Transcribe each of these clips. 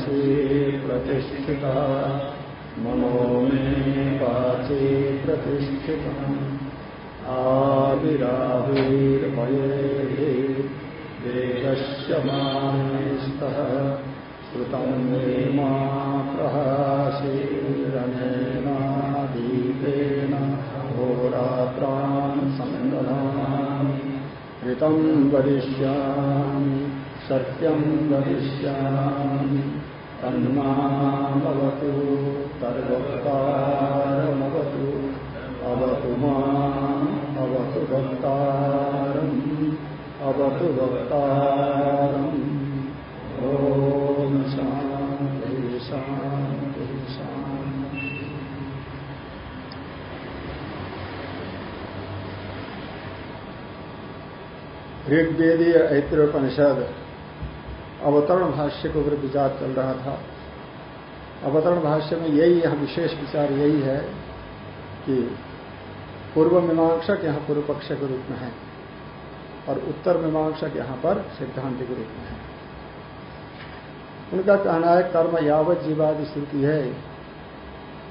मनसि प्रतिष्ठिता। मनो मे वाचे प्रतिष्ठितम्। आविराविर्भये वेदस्य मानिस्तः। श्रुतम् मे मा प्रहासीरनेनादीपेन। होरात्रान् सन्दधामि ऋतम् वदिष्यामि। तन्मामवतु तद्वक्तारमवतु अवतु माम् अवतु वक्तारम् ऐत्रोपनिषद अवतरण भाष्य के ऊपर विचार चल रहा था। अवतरण भाष्य में यही यहाँ विशेष विचार यही है कि पूर्व मीमांसक यहाँ पूर्व पक्ष के रूप में है और उत्तर मीमांसक यहाँ पर सिद्धांत के रूप में है। उनका कहना है, कर्म यावत जीवादि श्रुति है।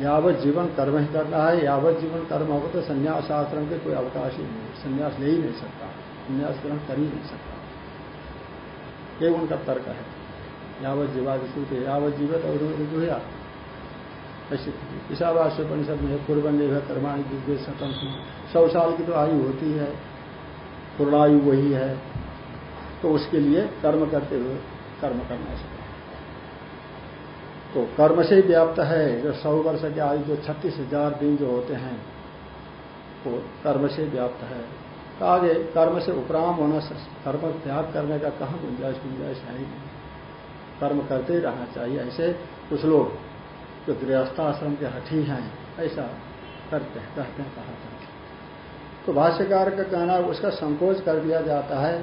यावत जीवन कर्म ही करना है, यावत जीवन कर्म हो तो संन्यास आश्रम के कोई अवकाश ही नहीं संन्यास ले ही नहीं सकता। संन्यास ग्रहण कर ही नहीं सकता। ये उनका तर्क है। यावत जीवादि श्रुति यावत जीवित और ऐसी ईशावास्य परिषद में पूर्व निर्भर कर्माणी सतम। सौ साल की तो आयु होती है, पूर्णायु वही है। तो उसके लिए कर्म करते हुए कर्म करना चाहिए। तो कर्म से ही व्याप्त है, जो सौ वर्ष के आयु, जो छत्तीस हज़ार दिन जो होते हैं, वो तो कर्म से व्याप्त है। तो आगे कर्म से उपराम होना, कर्म त्याग करने का कहाँ गुंजाइश गुंजाइश है ही नहीं। कर्म करते ही रहना चाहिए। ऐसे कुछ लोग जो गृहस्थाश्रम के हठी हैं, ऐसा करते हैं कहते हैं, कहा था तो भाष्यकार का कहना, उसका संकोच कर दिया जाता है।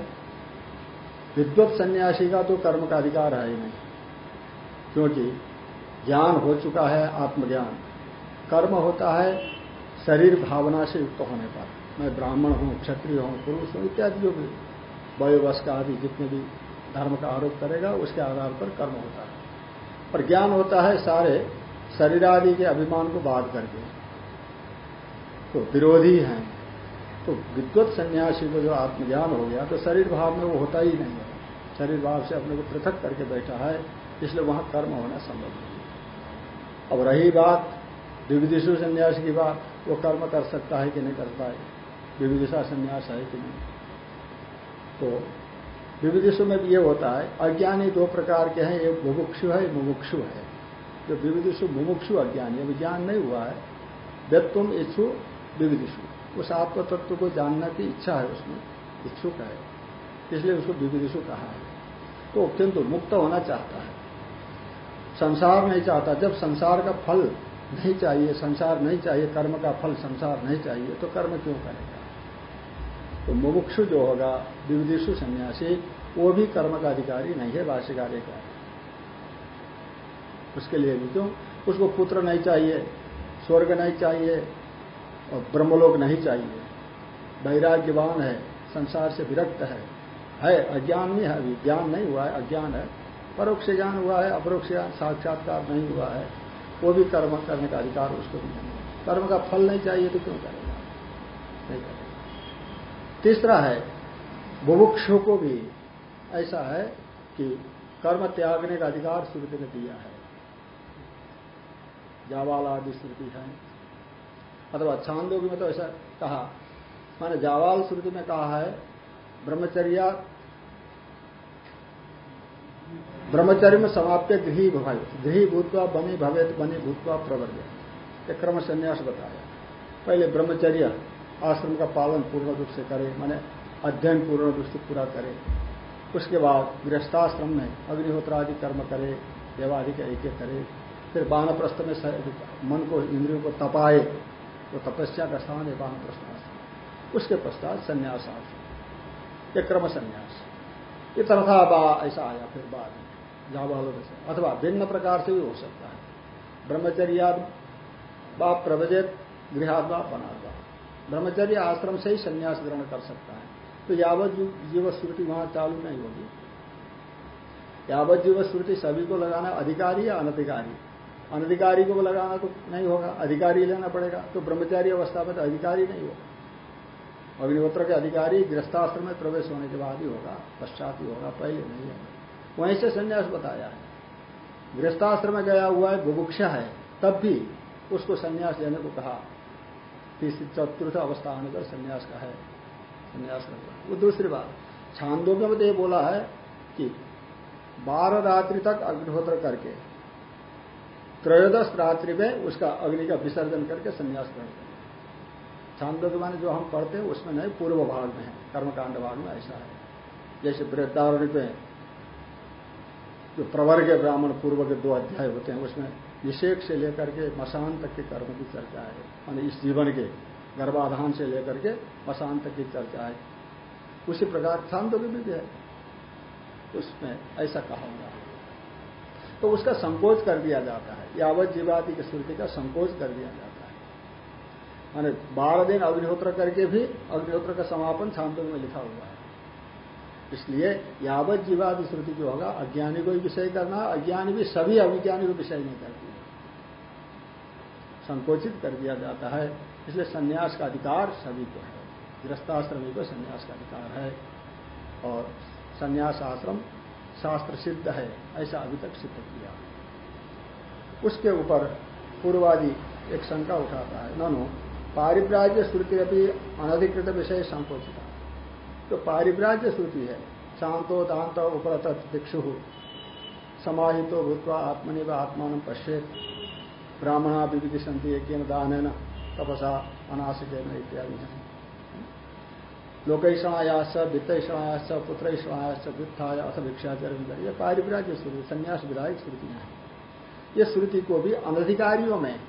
विद्वत सन्यासी का तो कर्म का अधिकार है ही नहीं, क्योंकि ज्ञान हो चुका है, आत्मज्ञान। कर्म होता है, शरीर भावना से युक्त होने पर। मैं ब्राह्मण हूँ, क्षत्रिय हूँ, पुरुष हूँ, इत्यादि जो भी वयोवश का आदि जितने भी धर्म का आरोप करेगा, उसके आधार पर कर्म होता है। और ज्ञान होता है सारे शरीर आदि के अभिमान को बाध करके। तो विरोधी हैं। तो विद्वत सन्यासी को जो आत्मज्ञान हो गया तो शरीर भाव में वो होता ही नहीं है। शरीर भाव से अपने को पृथक करके बैठा है, इसलिए वहाँ कर्म होना संभव नहीं अब रही बात विविधिशु संन्यास की बात, वो कर्म कर सकता है कि नहीं करता है विविधिशा संन्यास है कि नहीं। तो विविधिशु में भी ये होता है, अज्ञानी दो प्रकार के हैं, एक मुमुक्षु है मुमुक्षु है। जो विविधिशु मुमुक्षु अज्ञानी, अभी ज्ञान नहीं हुआ है। व्यक्तुम इच्छु विविधिशु उस आत्म तत्व को जानने की इच्छा है उसमें, इच्छुक है। इसलिए उसको विविधिशु कहा है। तो किंतु मुक्त होना चाहता है। संसार नहीं चाहता। जब संसार का फल नहीं चाहिए, संसार नहीं चाहिए, कर्म का फल संसार नहीं चाहिए तो कर्म क्यों करेगा? तो मुमुक्षु जो होगा विविधिशु सन्यासी, वो भी कर्म का अधिकारी नहीं है भाष्यकारी का। उसके लिए भी क्यों? उसको पुत्र नहीं चाहिए, स्वर्ग नहीं चाहिए और ब्रह्मलोक नहीं चाहिए। वैराग्यवान है, संसार से विरक्त है। है, अज्ञान नहीं है अभी ज्ञान नहीं हुआ है, अज्ञान है। परोक्ष ज्ञान हुआ है, अपरोक्ष ज्ञान, साक्षात्कार नहीं हुआ है। वो भी कर्म करने का अधिकार उसको भी नहीं कर्म का फल नहीं चाहिए तो क्यों करेगा? नहीं करेगा। तीसरा है, बुभुक्षु को भी ऐसा है कि कर्म त्यागने का अधिकार श्रुति ने दिया है। जावाल आदि श्रुति है। अथवा छांदोगी में तो ऐसा कहा, माने जावाल श्रुति में कहा है, ब्रह्मचर्या, ब्रह्मचर्य में समाप्त गृही भवाई गृही भूतवा बनी भवेत, बनी भूतवा प्रवर्य एक क्रम संन्यास बताया। पहले ब्रह्मचर्य आश्रम का पालन पूर्ण रूप से करे, माने अध्ययन पूर्ण रूप से पूरा करे। उसके बाद गृहस्थाश्रम में अग्निहोत्र आदि कर्म करे, देवादि का एक करे। फिर बानप्रस्थ में मन को, इंद्रियों को तपाए तो तपस्या का स्थान है बानप्रस्थ उसके पश्चात संन्यास आश्रम ये क्रम संन्यास। ये बा, ऐसा आया फिर बाद में। जावालों में अथवा भिन्न प्रकार से भी हो सकता है। ब्रह्मचर्या बा प्रवजित गृहाद्वा बनाद्वा ब्रह्मचर्य आश्रम से ही संन्यास ग्रहण कर सकता है। तो यावत जीव श्रुति वहाँ चालू नहीं होगी। यावत जीव श्रुति सभी को लगाना अधिकारी या अनधिकारी? अनधिकारी को लगाना तो नहीं होगा, अधिकारी लेना पड़ेगा। तो ब्रह्मचारी अवस्था में तो अधिकारी नहीं होगा। अग्निहोत्र के अधिकारी गृहस्थाश्रम में प्रवेश होने के बाद ही होगा, पश्चात ही होगा, पहले नहीं होगा। वहीं से संन्यास बताया है। गृहस्थाश्रम में गया हुआ है, बुभुक्षा है, तब भी उसको संन्यास लेने को कहा। तीसरी चतुर्थ अवस्था आने पर संन्यास का है, संन्यास करना वो दूसरी बात छांदों में तो ये बोला है कि बारह रात्रि तक अग्निहोत्र करके, त्रयोदश रात्रि में उसका अग्नि का विसर्जन करके संन्यास ग्रहण करें छांदो के माने जो हम पढ़ते हैं, उसमें नहीं, पूर्व भाग में है, कर्मकांड भाग में ऐसा है। जैसे वृद्धारण में जो प्रवर्ग ब्राह्मण पूर्व के दो अध्याय होते हैं, उसमें निषेक से लेकर के मसान तक के कर्म की चर्चा है। मान इस जीवन के गर्भाधान से लेकर के मसान तक की चर्चा है। उसी प्रकार छांदो में भी है। उसमें ऐसा कहा हुआ तो उसका संकोच कर दिया जाता है। यावत जीवादि की श्रुति का संकोच कर दिया जाता है। माने बारह दिन अग्निहोत्र करके भी अग्निहोत्र का समापन छांदो में लिखा हुआ है। इसलिए यावत जीवादि श्रुति जो होगा, अज्ञानी को विषय करना, अज्ञानी भी सभी अविज्ञानी को विषय नहीं करती। संकोचित कर दिया जाता है, इसलिए संन्यास का अधिकार सभी को है। गृहस्थाश्रमी को संन्यास का अधिकार है। और संन्यास आश्रम शास्त्र सिद्ध है, ऐसा अभी तक सिद्ध किया। उसके ऊपर पूर्वादि एक शंका उठाता है, ननो पारिप्राज्य श्रुति अभी अनधिकृत विषय संकोचित। तो पारिव्राज्य श्रुति है, शांतो दांत उपरत भिक्षु समाहितो भूतवा आत्मनि व आत्मान पश्चेत ब्राह्मणा विविधि संति यज्ञ दान तपसा अनाशिक इत्यादि। है लोकैषणायास वित्तैषणायास पुत्रैषणायास वृत्थाय अथ भिक्षाचरण ये पारिव्राज्य श्रुति संन्यास विधायक श्रुतियाँ हैं। ये श्रुति को भी अनधिकारियों में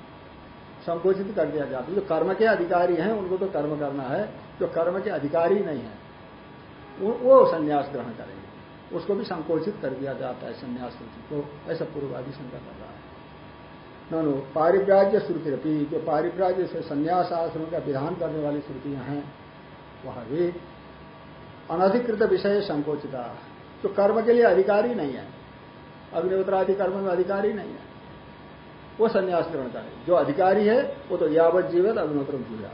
संकोचित कर दिया जाता है। जो कर्म के अधिकारी हैं, उनको तो कर्म करना है। जो कर्म के अधिकारी नहीं है, वो संन्यास ग्रहण करेंगे। उसको भी संकोचित कर दिया जाता है, संन्यास श्रुति को। ऐसा पूर्वादि शंका कर रहा है नो पारिव्राज्य श्रुति रपी जो पारिव्राज्य से संन्यास आश्रम का विधान करने वाली श्रुतियाँ हैं, वह भी अनधिकृत विषय संकोचिता तो कर्म के लिए अधिकारी नहीं है। अग्निहोत्रादि कर्म में अधिकारी नहीं है। वो संन्यास ग्रहण करे जो अधिकारी है, वो तो यावत जीवित अग्निहोत्र जीवा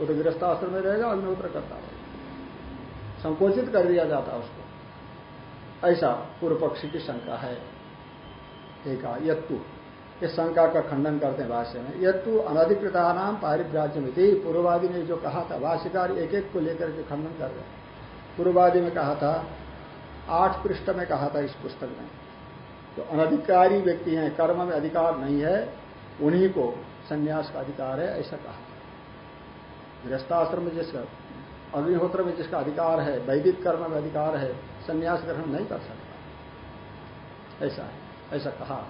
वो तो गृहस्थाश्रम में रहेगा, अग्निहोत्र करता रहेगा संकोचित कर दिया जाता है उसको। ऐसा पूर्व पक्षी की शंका है। एक यत्तु। इस शंका का खंडन करते हैं भाष्य में। यत्तु अनधिकृता नाम थी पूर्ववादी ने जो कहा था, भाष्यकार एक एक को लेकर के खंडन कर रहे हैं। पूर्ववादी में कहा था, आठ पृष्ठ में कहा था इस पुस्तक में। जो अनधिकारी व्यक्ति हैं, कर्म में अधिकार नहीं है, उन्हीं को संन्यास का अधिकार है, ऐसा कहा गृहस्थाश्रम में जिसका, अग्निहोत्र में जिसका अधिकार है, वैदिक कर्म में अधिकार है, संन्यास ग्रहण नहीं कर सकता। ऐसा है, ऐसा कहा।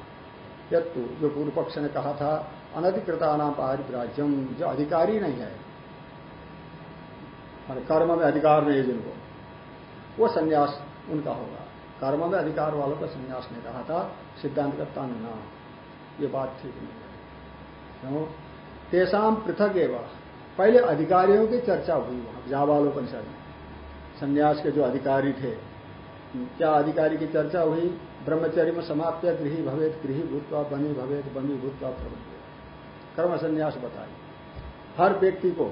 यत्तु, जो पूर्व पक्ष ने कहा था अनधिकृता नाम पारिप्राज्यम जो अधिकारी नहीं है। कर्म में अधिकार नहीं है जिनको। वो संन्यास उनका होगा। कर्म में अधिकार वालों का संन्यास ने कहा था, सिद्धांत करता ना ये बात ठीक नहीं है। क्यों? तेसाम पृथक एवं। पहले अधिकारियों की चर्चा हुई वहाँ जावालोपनिषद में संन्यास के जो अधिकारी थे, क्या अधिकारी की चर्चा हुई? ब्रह्मचर्य में समाप्त गृही भवेद गृही भूतवा बनी भवेद बनी भूतवा प्रबंध कर्म संन्यास बताए। हर व्यक्ति को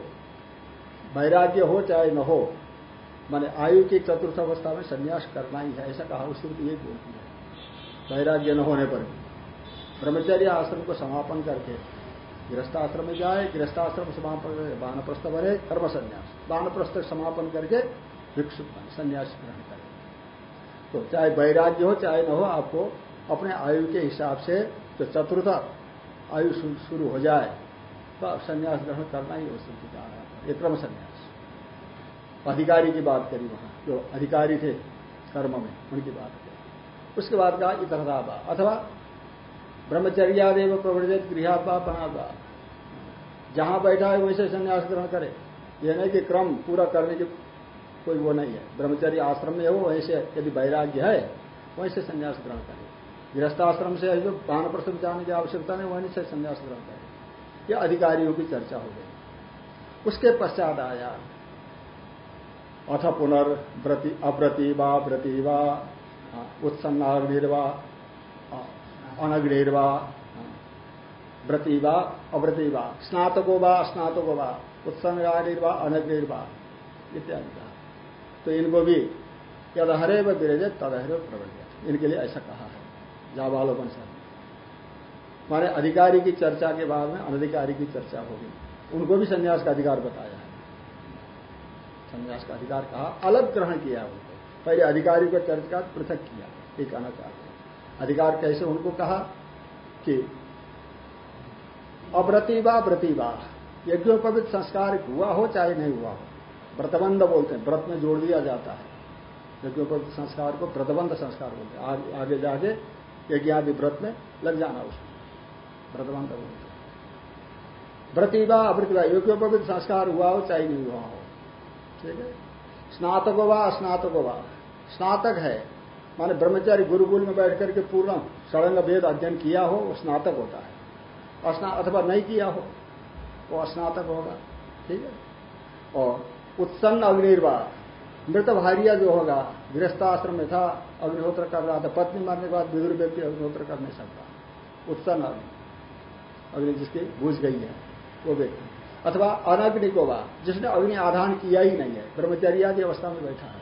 वैराग्य हो चाहे न हो, माने आयु की चतुर्थ अवस्था में संन्यास करना ही है, ऐसा कहा उसकी यही बोलती है। वैराग्य न होने पर ब्रह्मचर्य आश्रम को समापन करके गृहस्थाश्रम में जाए, गृहस्थाश्रम समापन करके बानप्रस्थ बने कर्म संन्यास बानप्रस्थ समापन करके भिक्षु संन्यास ग्रहण करें। तो चाहे वैराग्य हो, चाहे न हो, आपको अपने आयु के हिसाब से जो चतुर्थ आयु शुरू हो जाए तो आप संन्यास ग्रहण करना ही हो स्थिति का ये क्रम संन्यास। अधिकारी की बात करी वहाँ, जो अधिकारी थे कर्म में, उनकी बात करी। उसके बाद कहा, इतरता अथवा ब्रह्मचर्यादेव प्रवर्जित गृहात्मा बना जहाँ बैठा है वैसे संन्यास ग्रहण करे। यह नहीं कि क्रम पूरा करने की कोई वो नहीं है। ब्रह्मचर्य आश्रम में हो वैसे यदि वैराग्य है वैसे संन्यास ग्रहण करे। गृहस्थाश्रम से जो पान प्रसन्न जाने की आवश्यकता नहीं वहीं से संन्यास ग्रहण करें। यह अधिकारियों की चर्चा हो गई। उसके पश्चात आया अथ पुनर्व्रति अव्रति वा व्रति वा हाँ, उत्सन्नाग्निर्वा अनग्निर्वा व्रतिवा अव्रतिवा स्नातको वा स्नातको वा उत्संगानिर्वा अनग्निर्वा इत्यादि कहा। तो इनको भी यद हरे व विरजे तद हरे प्रवर्ज इनके लिए ऐसा कहा है। जाबालोपनिषद माने अधिकारी की चर्चा के बाद में अनधिकारी की चर्चा होगी। उनको भी संन्यास का अधिकार बताया है। संन्यास का अधिकार कहा, अलग ग्रहण किया उनको। पहले अधिकारी को चर्चा पृथक किया, ये कहना चाहते हैं। अधिकार कैसे उनको कहा कि अव्रतिवा व्रतिवा यज्ञोपवित संस्कार हुआ हो चाहे नहीं हुआ हो। व्रतबंध बोलते हैं। व्रत में जोड़ दिया जाता है। यज्ञोपवित संस्कार को व्रतबंध संस्कार बोलते हैं। आगे, जाके यज्ञादि व्रत में लग जाना उसमें। व्रतबंध बोलते हैं। व्रतिवा अवृतिवा यज्ञोपवित संस्कार हुआ हो चाहे नहीं हुआ हो। ठीक है? स्नातक वा स्नातक वा। स्नातक है। माने ब्रह्मचारी गुरुकुल में बैठ करके पूर्ण सड़ंग वेद अध्ययन किया हो वो स्नातक होता है। अथवा नहीं किया हो वो स्नातक होगा। ठीक है? और उत्सन्न अग्निर्वाह मृत भारिया जो होगा, गृहस्थाश्रम में था, अग्निहोत्र कर रहा था, पत्नी मरने के बाद विदुर व्यक्ति अग्निहोत्र कर नहीं सकता। उत्सन्न अग्नि। अग्नि जिसकी बुझ गई है, वो व्यक्ति। अथवा अनग्नि को बा जिसने अग्नि आधान किया ही नहीं है ब्रह्मचर्यादि अवस्था में बैठा है।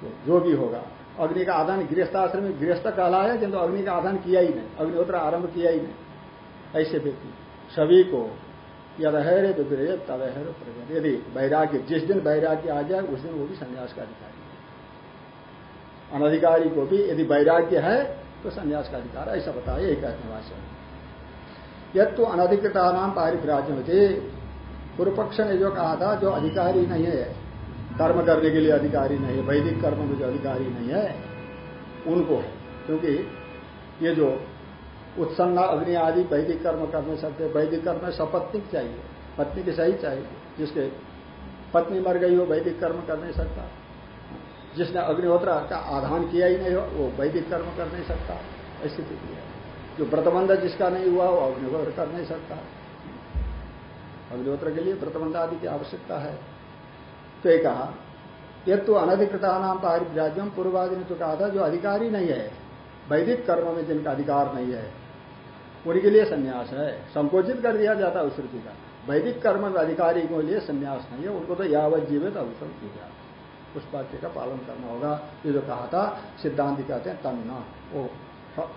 तो जो भी होगा, अग्नि का आधान गृहस्थाश्रम में, गृहस्थ कहला है, किंतु अग्नि का आधान किया ही नहीं, अग्निहोत्र आरंभ किया ही नहीं। ऐसे व्यक्ति सभी को यद है रे तो तद है प्रगत यदि वैराग्य, जिस दिन वैराग्य आ जाए, उस दिन वो भी संन्यास का अधिकारी है। अनधिकारी को भी यदि वैराग्य है तो संन्यास का अधिकार ऐसा बताया, यही कहते यद तो अनधिकृता नाम पारिप्राज्य थे पूर्व पक्ष ने जो कहा था, जो अधिकारी नहीं है कर्म करने के लिए अधिकारी नहीं है, वैदिक कर्म में जो अधिकारी नहीं है, उनको है। क्योंकि ये जो उत्सन्ना, अग्नि आदि, वैदिक कर्म कर नहीं सकते वैदिक कर्म में सपत्निक चाहिए। पत्नी की सही चाहिए। जिसके पत्नी मर गई हो, वैदिक कर्म कर नहीं सकता। जिसने अग्निहोत्र का आधान किया ही नहीं हो, वो वैदिक कर्म कर नहीं सकता। ऐसी स्थिति है। जो व्रतबंध जिसका नहीं हुआ, वो अग्निहोत्र कर नहीं सकता। अग्निहोत्र के लिए व्रतबंध आदि की आवश्यकता है। तो ये कहा यह तो अनधिकृता नाम पारिव्राज्यम पूर्वादि ने तो कहा था, जो अधिकारी नहीं है, वैदिक कर्म में जिनका अधिकार नहीं है उनके लिए संन्यास है। संकोचित कर दिया जाता है श्रुति का। वैदिक कर्म अधिकारी के लिए संन्यास नहीं है, उनको तो यावत जीवित अवसर किया उस वाक्य का पालन करना होगा। ये जो कहा था, सिद्धांत कहते हैं तन्ना वो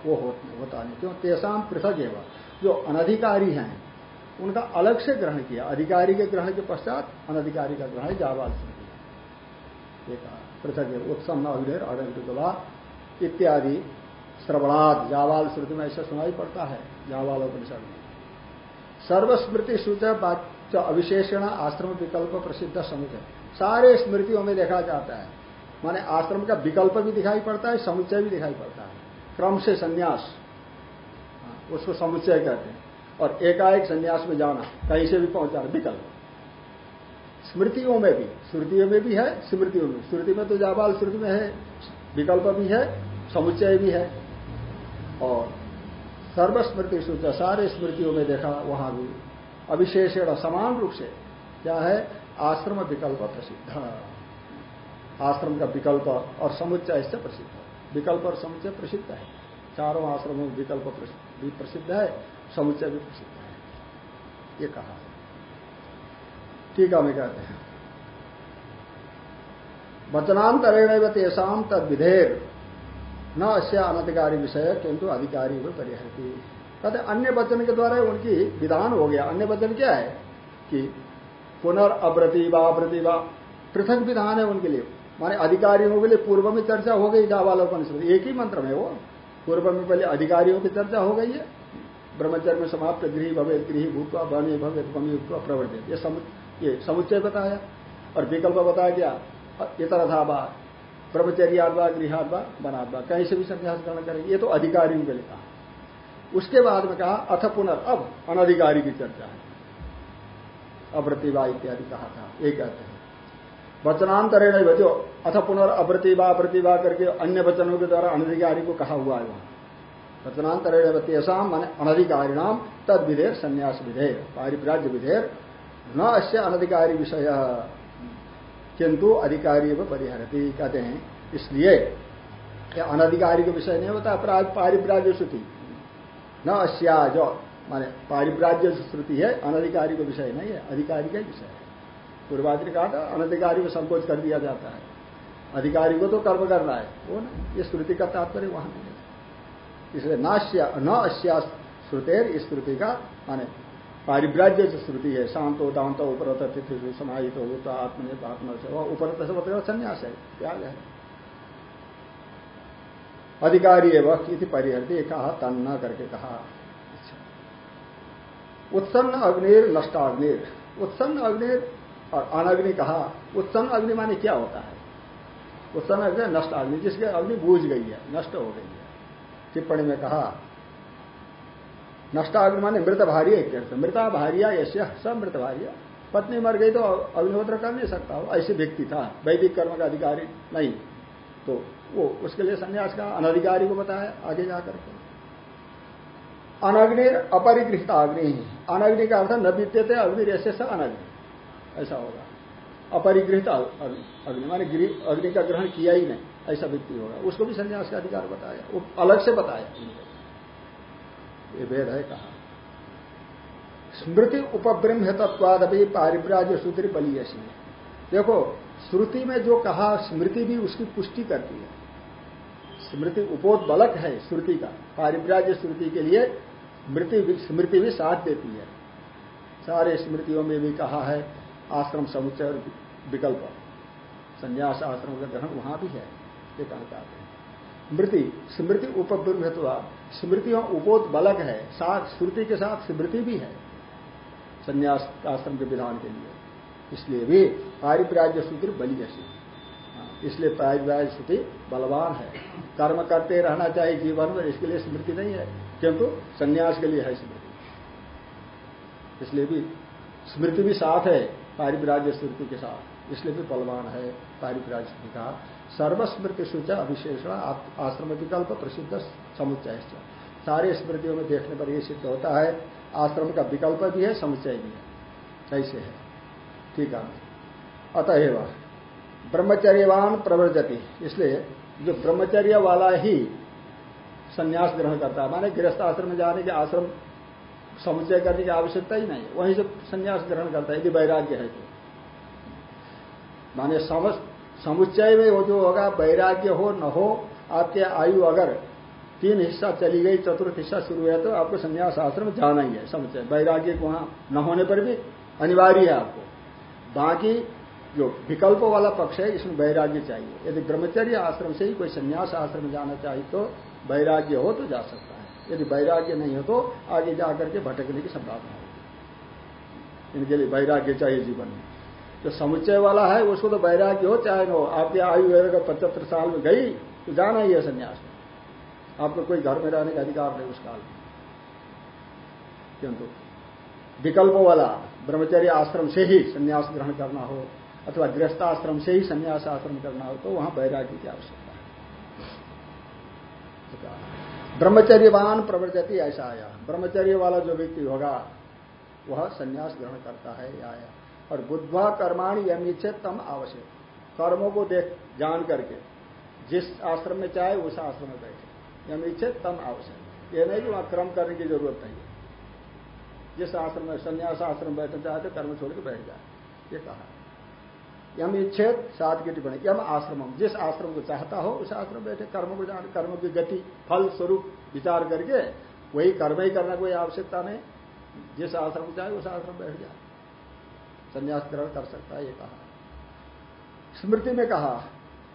वो होता नहीं। क्यों? तेसाम पृथक एवं। जो अनधिकारी हैं, उनका अलग से ग्रहण किया। अधिकारी के ग्रहण के पश्चात अनधिकारी का ग्रहण जावाल श्रुति कहा, पृथक उत्सम न अभिधेर अडंकृतवा इत्यादि श्रवणाद जावाल श्रुति में ऐसा सुनाई पड़ता है। जावाल उपनिषद में सर्वस्मृति सूचक अविशेषण आश्रम विकल्प प्रसिद्ध समुचय सारे स्मृतियों में देखा जाता है। माने आश्रम का विकल्प भी दिखाई पड़ता है समुच्चय भी दिखाई पड़ता है। क्रम से संन्यास। हाँ, उसको समुच्चय कहते हैं। और एकाएक संन्यास में जाना कहीं से भी पहुंचाना विकल्प। स्मृतियों में भी श्रुतियों में भी है स्मृतियों में। श्रुति में तो जाबाल श्रुति में है विकल्प भी है समुच्चय भी है। और सर्वस्मृति सूचा सारे स्मृतियों में देखा, वहाँ भी। अविशेषण समान रूप से। क्या है? आश्रम विकल्प प्रसिद्ध। आश्रम का विकल्प और समुच्चय इससे प्रसिद्ध विकल्प और समुच्चय प्रसिद्ध है। चारों आश्रमों में विकल्प भी प्रसिद्ध है, समुच्चय भी प्रसिद्ध है। ये कहा ठीक है कहते हैं। वचनांतरेण तेषाम तद विधेयर न अश्या अनधिकारी विषय, किंतु अधिकारी हुए परिहरती। कहते अन्य वचन के द्वारा उनकी विधान हो गया। अन्य वचन क्या है? कि पुनर्अप्रतिभा प्रतिभा पृथक विधान है उनके लिए। माने अधिकारियों के लिए पूर्व में चर्चा हो गई जावालोपनिषद एक ही मंत्र में वो। पूर्व में पहले अधिकारियों की चर्चा हो गई है। ब्रह्मचर्य में समाप्त, गृह भवे गृह भूतवा बने भवे बमी प्रवर्तित। ये समुच्चय बताया। और विकल्प बताया क्या इतर था बात। ब्रह्मचर्याद्वा गृहाद्वा बनाद्वा कहीं से भी संन्यास ग्रहण करेंगे। ये तो अधिकारियों के लिए कहा। उसके बाद में कहा, अथ पुनर्, अब अनधिकारी की चर्चा है। अप्रतिभा इत्यादि कहा था, ये कहते हैं। वचनांतरेण जो अथ पुनर् अप्रतिभा प्रतिभा करके अन्य वचनों के द्वारा अनधिकारी को कहा हुआ है वहाँ। वचनांतरेण तेसाम मान अनधिकारी नाम तद विधेय संन्यास विधेय पारिप्राज्य विधेय न अश्य अनधिकारी विषय। किंतु अधिकारी व परिहरती, कहते हैं। इसलिए अनधिकारी का विषय नहीं होता, अपराध पारिप्राज्य श्रुति। न अस्या जो माने पारिप्राज्य श्रुति है, अनधिकारी का विषय नहीं है, अधिकारी का विषय है। पूर्वादि ने कहा था, अनधिकारी को संकोच कर दिया जाता है। अधिकारी को तो कर्म करना है, वो ना ये श्रुति का तात्पर्य वहाँ नहीं इसलिए न अस्या श्रुतेर इस श्रुति का, माने पारिव्राज्य जो श्रुति है, शांतो, दांतो, उपरत तिथि, समाहित हो तो आत्मनिर्भ आत्मा से वह उपरत से मतलब संन्यास है, त्याग है। अधिकारी एवं इति परिहरती कहा तन्ना करके कहा। उत्सन्न अग्निर नष्टाग्निर उत्सन्न अग्निर और अनग्नि कहा। उत्सन्न अग्नि माने क्या होता है? उत्सन्न अग्नि नष्ट अग्नि, जिसकी अग्नि बूझ गई है, नष्ट हो गई है। टिप्पणी में कहा नष्टाग्नि माने मृत भारी एक मृता भारिया ऐसे सब मृत भारिया पत्नी मर गई तो अग्निहोत्र कर नहीं सकता। वो ऐसे व्यक्ति था। वैदिक कर्म का अधिकारी नहीं। तो वो उसके लिए संन्यास का अनधिकारी को बताया, आगे जाकर के। अनग्नि अपरिगृहित अग्नि। अनग्नि का अर्थ न बीतते अग्नि ऐसे से अनग्नि। ऐसा होगा। अपरिगृहित अग्नि। माने अग्नि का ग्रहण किया ही नहीं। ऐसा व्यक्ति होगा। उसको भी संन्यास का अधिकार बताया। वो अलग से बताया। ये भेद है कहा। स्मृति उपब्रह्म तत्वाद अभी पारिप्राज सूत्र बली ऐसी देखो, श्रुति में जो कहा, स्मृति भी उसकी पुष्टि करती है। स्मृति उपोदबलक है श्रुति का। पारिप्राज्य श्रुति के लिए स्मृति स्मृति भी साथ देती है। सारे स्मृतियों में भी कहा है, आश्रम समुच्चय विकल्प। संन्यास आश्रम का ग्रहण वहाँ भी है, ये कहना चाहते हैं। स्मृति स्मृति उपब्रह्मत्व स्मृतियों उपोत बलक है साथ स्मृति के साथ स्मृति भी है संन्यास आश्रम के विधान के लिए। इसलिए भी पारिप्राज्य सूत्र बलि ऐसी हाँ, इसलिए पारिप्राज्य श्रुति बलवान है। कर्म करते रहना चाहिए जीवन में इसके लिए स्मृति नहीं है किंतु संन्यास के लिए है स्मृति। इसलिए भी स्मृति भी साथ है पारिप्राज्य स्मृति के साथ। इसलिए भी बलवान है पारिप्राज्य स्मृति का सर्वस्मृति सूचा अविशेषण आश्रम विकल्प प्रसिद्ध समुच्चय सारे स्मृतियों में देखने पर यह सिद्ध होता है, आश्रम का विकल्प भी है, समुच्चय भी है। कैसे है। ठीक है। अतएव ब्रह्मचर्यवान प्रवर्जति। इसलिए जो ब्रह्मचर्य वाला ही संन्यास ग्रहण करता है, माने गृहस्थ आश्रम में जाने के आश्रम समुच्चय करने की आवश्यकता ही नहीं वहीं से संन्यास ग्रहण करता है यदि वैराग्य है। तो माने समुच्चय में वो जो होगा, वैराग्य हो, न हो, आपके आयु अगर तीन हिस्सा चली गई, चतुर्थ हिस्सा शुरू है तो आपको संन्यास आश्रम जाना ही है, समुच्चय। वैराग्य वहाँ न होने पर भी अनिवार्य है आपको। बाकी जो विकल्प वाला पक्ष है, इसमें वैराग्य चाहिए। यदि ब्रह्मचर्य आश्रम से ही कोई संन्यास आश्रम जाना चाहिए तो वैराग्य हो तो जा सकता है। यदि वैराग्य नहीं हो तो आगे जाकर के भटकने की संभावना होगी इनके लिए वैराग्य चाहिए जीवन में। जो समुच्चय वाला है, उसको तो वैराग्य हो, चाहे न हो आपकी आयु अगर पचहत्तर साल में गई तो जाना ही है संन्यास में। आपको कोई घर में रहने का अधिकार नहीं उस काल में। किंतु विकल्प वाला, ब्रह्मचर्य आश्रम से ही संन्यास ग्रहण करना हो, अथवा गृहस्थ आश्रम से ही संन्यास आश्रम करना हो तो वहाँ वैराग्य की आवश्यकता है। ब्रह्मचर्यवान प्रवर्जति ऐसा आया। ब्रह्मचर्य वाला जो व्यक्ति होगा, वह संन्यास ग्रहण करता है या आया। और बुद्धवा कर्माणी यमीचे तम आवश्यक। कर्मों को देख, जान करके, जिस आश्रम में चाहे उस आश्रम में बैठे। यमीचे तम आवश्यक। यह नहीं कि वहाँ क्रम करने की ज़रूरत नहीं है। जिस आश्रम में, संन्यास आश्रम में बैठना चाहते, कर्म छोड़ के बैठ जाए। ये कहा। यम इच्छेद सात की टिप्पणी यम आश्रम जिस आश्रम को चाहता हो, उस आश्रम बैठे। कर्म को जान, कर्म की गति फल स्वरूप विचार करके, वही कर्म ही करना कोई आवश्यकता नहीं। जिस आश्रम चाहे उस आश्रम बैठ जाए। संन्यास ग्रहण कर सकता है, ये कहा। स्मृति में कहा,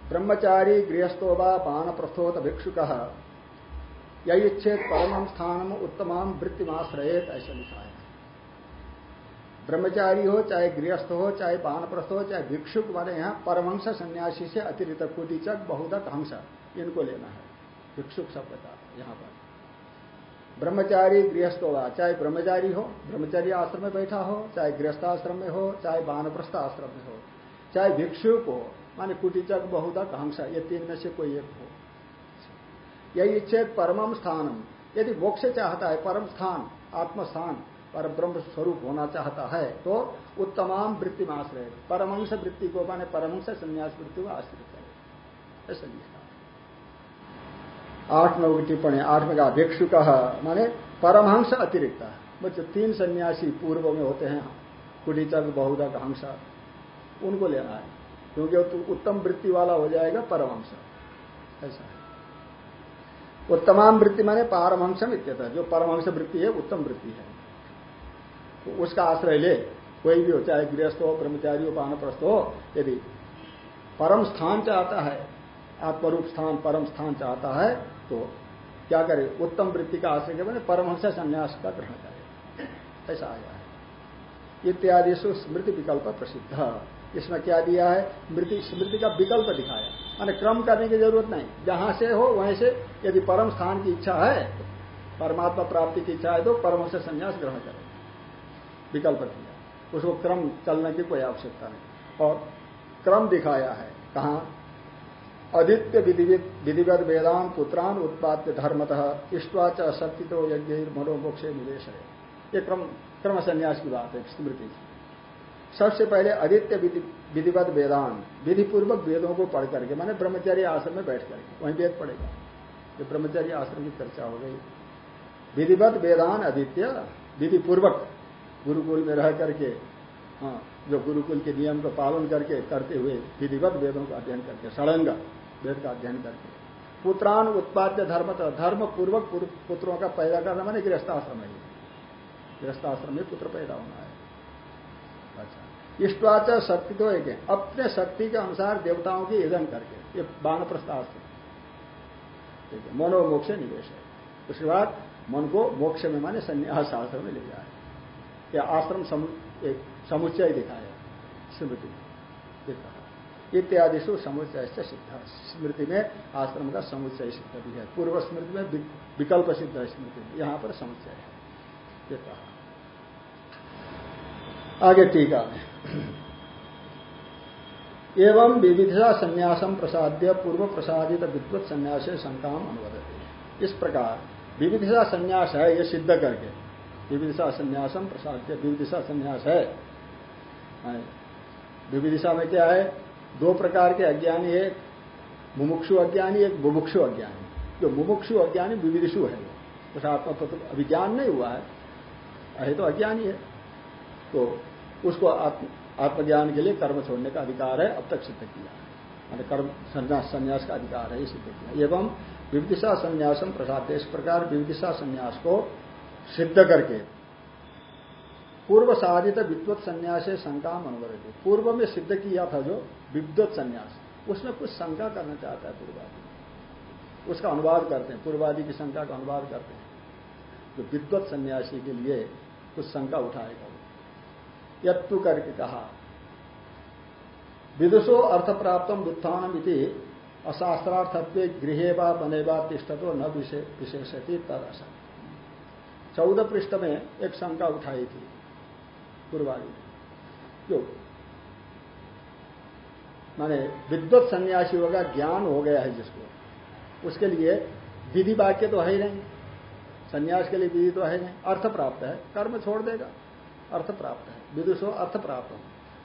ब्रह्मचारी गृहस्थो व पान प्रस्थोत भिक्षुक, यही इच्छेद परम स्थानम उत्तमाम वृत्तिमाश्रयत, ऐसा लिखा है। ब्रह्मचारी हो, चाहे गृहस्थ हो, चाहे बानप्रस्थ हो, चाहे भिक्षुक वाले यहाँ परमहंस सन्यासी से अतिरिक्त कुटिचक बहुदक हंस इनको लेना है। भिक्षुक शब्द का, यहाँ पर। ब्रह्मचारी गृहस्थ होगा, चाहे ब्रह्मचारी हो, ब्रह्मचारी आश्रम में बैठा हो, चाहे गृहस्थ आश्रम में हो, चाहे बानप्रस्थ आश्रम में हो, चाहे भिक्षुक हो, माने कुटिचक बहुदक हंस ये तीन में से कोई एक हो। यही इच्छेद परमम स्थानम। यदि मोक्ष चाहता है, परम स्थान, आत्मस्थान पर ब्रह्म स्वरूप होना चाहता है तो उत्तमाम वृत्ति में आश्रय परमंश वृत्ति को माने परमंश संन्यास वृत्ति को आश्रित करे। ऐसा आठ नौ की टिप्पणी आठ में कहा भिक्षु कहा माने परमहंस अतिरिक्त। जो तीन सन्यासी पूर्व में होते हैं। कुटीचक बहुदक हंस, उनको लेना है। क्योंकि तो उत्तम वृत्ति वाला हो जाएगा परमहंस। ऐसा है। उत्तमाम वृत्ति माने पारमहंसम इत्यता। जो परमहंस वृत्ति है, उत्तम वृत्ति है। तो उसका आश्रय ले। कोई भी हो, चाहे गृहस्थ हो, ब्रह्मचारी हो, पानप्रस्थ हो, यदि परम स्थान चाहता है, आत्मरूप स्थान, परम स्थान चाहता है तो क्या करे? उत्तम वृत्ति का आश्रय के मैंने परमहंस संन्यास का ग्रहण करे। ऐसा आया है। इत्यादि स्मृति विकल्प प्रसिद्ध। इसमें क्या दिया है? स्मृति स्मृति का विकल्प दिखाया। माने क्रम करने की ज़रूरत नहीं। जहाँ से हो, वहीं से यदि परम स्थान की इच्छा है, परमात्मा प्राप्ति की इच्छा है तो परम से संन्यास ग्रहण करें। विकल्प दिया। उसको क्रम चलने की कोई आवश्यकता नहीं। और क्रम दिखाया है। कहा? अदित्य विधिवत वेदान पुत्रान उत्पाद्य धर्मतः इष्टवाच असत्य तो यज्ञ मनोमोक्ष निवेश है ये क्रम क्रम संन्यास की बात है स्मृति सबसे पहले आदित्य विधिवत वेदान विधि पूर्वक वेदों को पढ़ करके, मैंने ब्रह्मचारी आश्रम में बैठ करके, वहीं वेद पढ़ेगा। ये ब्रह्मचारी आश्रम की चर्चा हो गई, विधिवत वेदान आदित्य विधि पूर्वक गुरुकुल में रह करके हाँ जो गुरुकुल के नियम का पालन करके करते हुए विधिवत वेदों का अध्ययन करके सड़ंग वेद का अध्ययन करके पुत्रान उत्पाद्य धर्म धर्म पूर्वक पुत्रों का पैदा करना, मैंने गृहस्थाश्रम है गृहस्थाश्रम में पुत्र पैदा होना है। अच्छा। इष्टवाच शक्ति तो एक है। अपने शक्ति के अनुसार देवताओं की ईदन करके। ये बाण प्रस्ताव ठीक है। मनोमोक्ष निवेश है। उसके बाद मन को मोक्ष में माने संन्यास आश्रम में ले जाए। या आश्रम एक समुच्चय दिखाया? स्मृति। इत्यादि सु समुच्चय से सिद्ध स्मृति में आश्रम का समुच्चय सिद्ध भी है। पूर्व स्मृति में विकल्प सिद्ध है स्मृति। में यहाँ पर समुच्चय है। ये कहा। आगे टीका एवं विविधा संन्यासम प्रसाद्य पूर्व प्रसादित विद्वत संन्यास संकाम अनुवदते। इस प्रकार विविधा संन्यास है यह सिद्ध करके। विविधिशा संन्यासम प्रसाद्य विविधिशा संन्यास है। विविधिशा में क्या है? दो प्रकार के अज्ञानी, एक मुमुक्षु अज्ञानी, एक बुभुक्षु अज्ञानी। जो मुमुक्षु अज्ञानी विविधिशु है। उस आत्मा तत्व तो अभिज्ञान नहीं हुआ है। अरे तो अज्ञानी है। तो उसको आत्मज्ञान के लिए कर्म छोड़ने का अधिकार है, अब तक सिद्ध किया। मैंने कर्म संन्यास संन्यास का अधिकार है, ये सिद्ध किया। एवं विविदिशा संन्यासम प्रसाद। इस प्रकार विविदिशा संन्यास को सिद्ध करके पूर्व साधित विद्वत संन्यास से शंका अनुवर्त पूर्व में सिद्ध किया था जो विद्वत संन्यास। उसमें कुछ शंका करना चाहता है पूर्वादि। उसका अनुवाद करते हैं। पूर्वादि की शंका का अनुवाद करते हैं। जो विद्वत सन्यासी के लिए कुछ शंका उठाएगा वो। यत्तु करके कहा, विदुषो अर्थ प्राप्त व्युत्थानम इति अशास्त्रार्थत्व गृह व बने व तिष्ठतो न विशेषती तद चौदह पृष्ठ में एक शंका उठाई थी। पूर्वादि। जो माने विद्वत सन्यासी होगा, ज्ञान हो गया है जिसको, उसके लिए विधि वाक्य तो है ही नहीं। सन्यास के लिए विधि तो है नहीं। अर्थ प्राप्त है, कर्म छोड़ देगा। अर्थ प्राप्त है। विदुषो अर्थ प्राप्त हो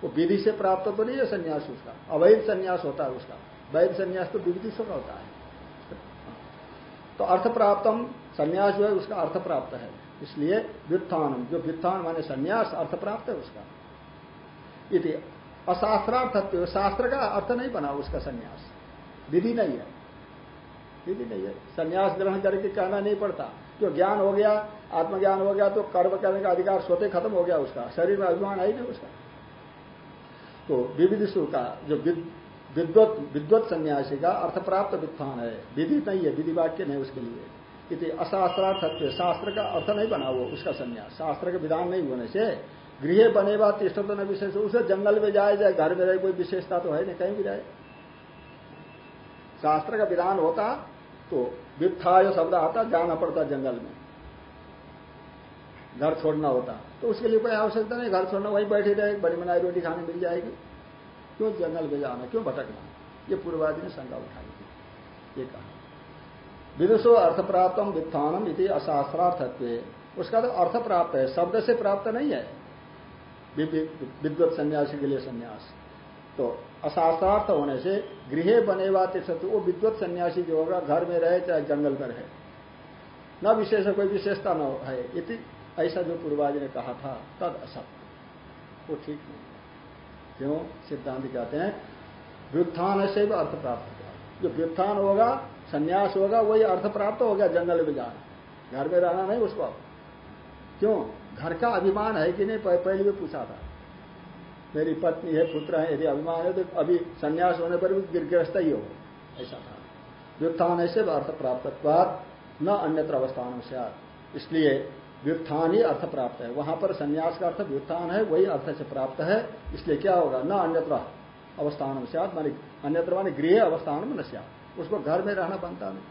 वो विधि से प्राप्त तो नहीं है सन्यास उसका। अवैध संन्यास होता है उसका। वैध संन्यास तो विविधिशो का होता है। तो अर्थ प्राप्तम, संन्यास जो है, उसका अर्थ प्राप्त है। इसलिए व्युत्थान जो व्युत्थान माने संन्यास, अर्थ प्राप्त है उसका। इति अशास्त्रार्थत्व, शास्त्र का अर्थ नहीं बना उसका संन्यास। विधि नहीं है। विधि नहीं है। संन्यास ग्रहण करके कहना नहीं पड़ता। जो ज्ञान हो गया, आत्मज्ञान हो गया तो कर्म करने का अधिकार स्वतः खत्म हो गया उसका। शरीर में अभिमान ही नहीं उसका। तो विविध का, जो विद्वत विद्वत सन्यासी का अर्थ प्राप्त वित्थान है। विधि नहीं है, विधि वाक्य नहीं उसके लिए। इति अशास्त्रार्थत्व शास्त्र का अर्थ नहीं बना वो, उसका संन्यास। शास्त्र का विधान नहीं होने से गृह बने बात तिष्ट तो न विशेष, उसे जंगल में जाए जाए घर में रहे, कोई विशेषता तो है नहीं, कहीं भी रहे। शास्त्र का विधान होता तो वित्थाय शब्द आता, जाना पड़ता जंगल में। घर छोड़ना होता तो उसके लिए कोई आवश्यकता नहीं, घर छोड़ना, वहीं बैठे रहे, बड़ी बनाई रोटी खाने मिल जाएगी। क्यों जंगल में जाना, क्यों भटकना? ये पूर्वादि ने शंका उठाई थी। ये कहा। विदुषो अर्थ प्राप्त वित्थानम इति अशास्त्रार्थत्व। उसका तो अर्थ प्राप्त है, शब्द से प्राप्त नहीं है। विद्वत सन्यासी के लिए संन्यास। तो अशास्त्रार्थ होने से गृह बनेवा तिष्ठतु वो विद्वत सन्यासी जो होगा, घर में रहे, चाहे जंगल में रहे। न विशेष, कोई विशेषता न है। इति ऐसा जो पूर्वाजी ने कहा था, तद असत। वो ठीक नहीं क्यों? सिद्धांत कहते हैं, व्युत्थान से भी अर्थ प्राप्त होगा। जो व्युत्थान होगा संन्यास होगा, वही अर्थ प्राप्त हो गया जंगल में जाना घर में रहना नहीं उसको। क्यों? घर का अभिमान है कि नहीं? पहले भी पूछा था। मेरी पत्नी है, पुत्र है, यदि अभिमान है तो अभी संन्यास होने पर भी गिरग्रस्त ही हो। ऐसा था। व्युत्थान ऐसे अर्थ प्राप्त न अन्यत्र अवस्थान से इसलिए व्युत्थान ही अर्थ प्राप्त है। वहाँ पर संन्यास का अर्थ व्युत्थान है, वही अर्थ से प्राप्त है। इसलिए क्या होगा? न अन्यत्र अवस्थान में मानी अन्यत्र मानी गृह अवस्थान में न उसको घर में रहना बनता नहीं।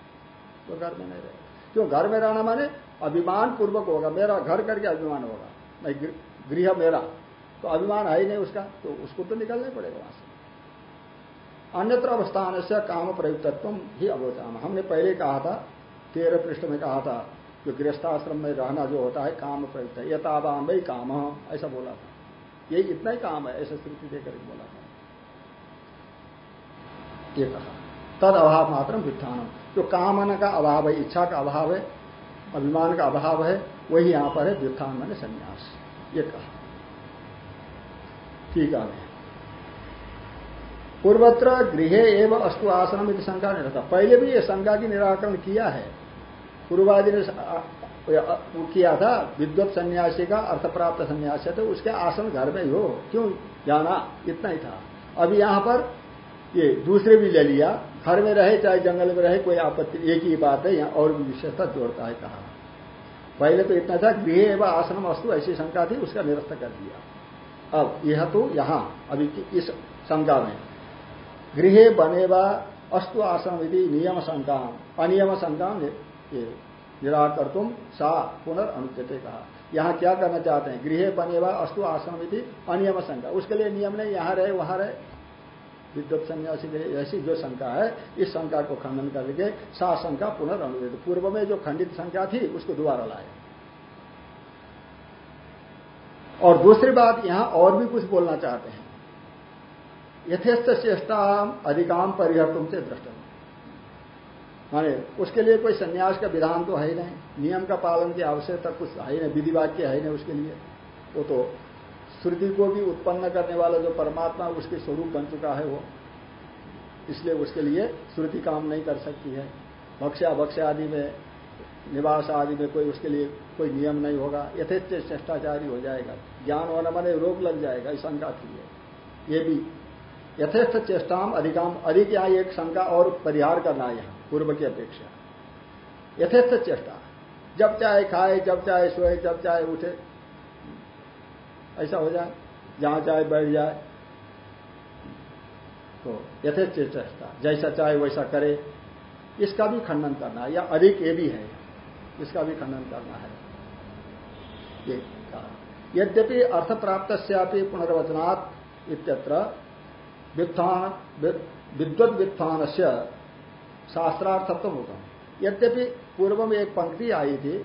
वो घर में नहीं रहे। क्यों? घर में रहना माने अभिमान पूर्वक होगा। मेरा घर करके अभिमान होगा। नहीं, गृह मेरा। तो अभिमान है ही नहीं उसका। तो उसको तो निकलना पड़ेगा वहाँ से। अन्यत्र अवस्थान से काम प्रयुक्तत्व ही अवोचान हमने पहले कहा था, तेरह पृष्ठ में कहा था, जो गृहस्थाश्रम में रहना जो होता है, काम प्रयुक्त है। यथावाम ही काम ऐसा बोला था। यही इतना ही काम है, ऐसा स्थिति देकर बोला था। ये कहा। तद अभाव मात्र व्युत्थान जो कामना का अभाव है, इच्छा का अभाव है अभिमान का अभाव है, वही यहाँ पर है व्युत्थान मैंने संन्यास। ये कहा। ठीक है पूर्वत्र गृह एवं अस्तु आसनम यदि शंका नहीं रहता पहले भी ये शंका की निराकरण किया है। पूर्वादि ने किया था, विद्वत सन्यासी का अर्थ प्राप्त सन्यासी तो उसके आसन घर में ही हो। क्यों? जाना इतना ही था। अभी यहाँ पर ये दूसरे भी ले लिया। घर में रहे, चाहे जंगल में रहे, कोई आपत्ति, एक ही बात है, यहाँ और भी विशेषता जोड़ता है कहा। पहले तो इतना था गृह एवं आश्रम वस्तु ऐसी शंका थी, उसका निरस्त कर दिया। अब यह तो यहाँ, अभी इस शंका में। गृह बनेवा अस्तु आश्रम यदि नियम शंका अनियम शंका निराकर तुम सा पुनर्नुचते कहा। यहाँ क्या करना चाहते हैं? गृह बनेवा अस्तु आश्रम यदि अनियम शंका। उसके लिए नियम नहीं, यहाँ रहे, वहाँ रहे। विद्युत सन्यासी के ऐसी जो शंका है, इस शंका को खंडन करके सा शंका पुनर्नुचित पूर्व में जो खंडित शंका थी, उसको दोबारा लाए। और दूसरी बात, यहाँ और भी कुछ बोलना चाहते हैं। यथेस्त चेष्टा अधिकाम परिहर से दृष्ट माने, उसके लिए कोई संन्यास का विधान तो है ही नहीं। नियम का पालन की आवश्यकता कुछ है ही नहीं विधि वाक्य है ही नहीं उसके लिए। वो तो श्रुति को भी उत्पन्न करने वाला जो परमात्मा उसके स्वरूप बन चुका है वो। इसलिए उसके लिए श्रुति काम नहीं कर सकती है। भक्ष्या भक्ष्या आदि में, निवास आदि में कोई उसके लिए कोई नियम नहीं होगा। यथेच चेष्टाचारी हो जाएगा। ज्ञान होना माने रोग लग जाएगा इस शंका थी ये। भी। यथेष्ट चेष्टाम अधिकाम, अधिक यहाँ एक शंका और परिहार करना है यहाँ, पूर्व की अपेक्षा। यथेष्ट चेष्टा। जब चाहे खाए, जब चाहे सोए, जब चाहे उठे। ऐसा हो जाए, जहाँ चाहे बैठ जाए। तो यथेष्ट चेष्टा, जैसा चाहे वैसा करे। इसका भी खंडन करना है, या अधिक ये भी है, इसका भी खंडन करना है। ये कहा। यद्यपि अर्थ प्राप्त पुनर्वचनात् इत्यत्र विद्वत व्युत्थान से शास्त्रार्थत्व होता यद्यपि पूर्व में एक पंक्ति आई थी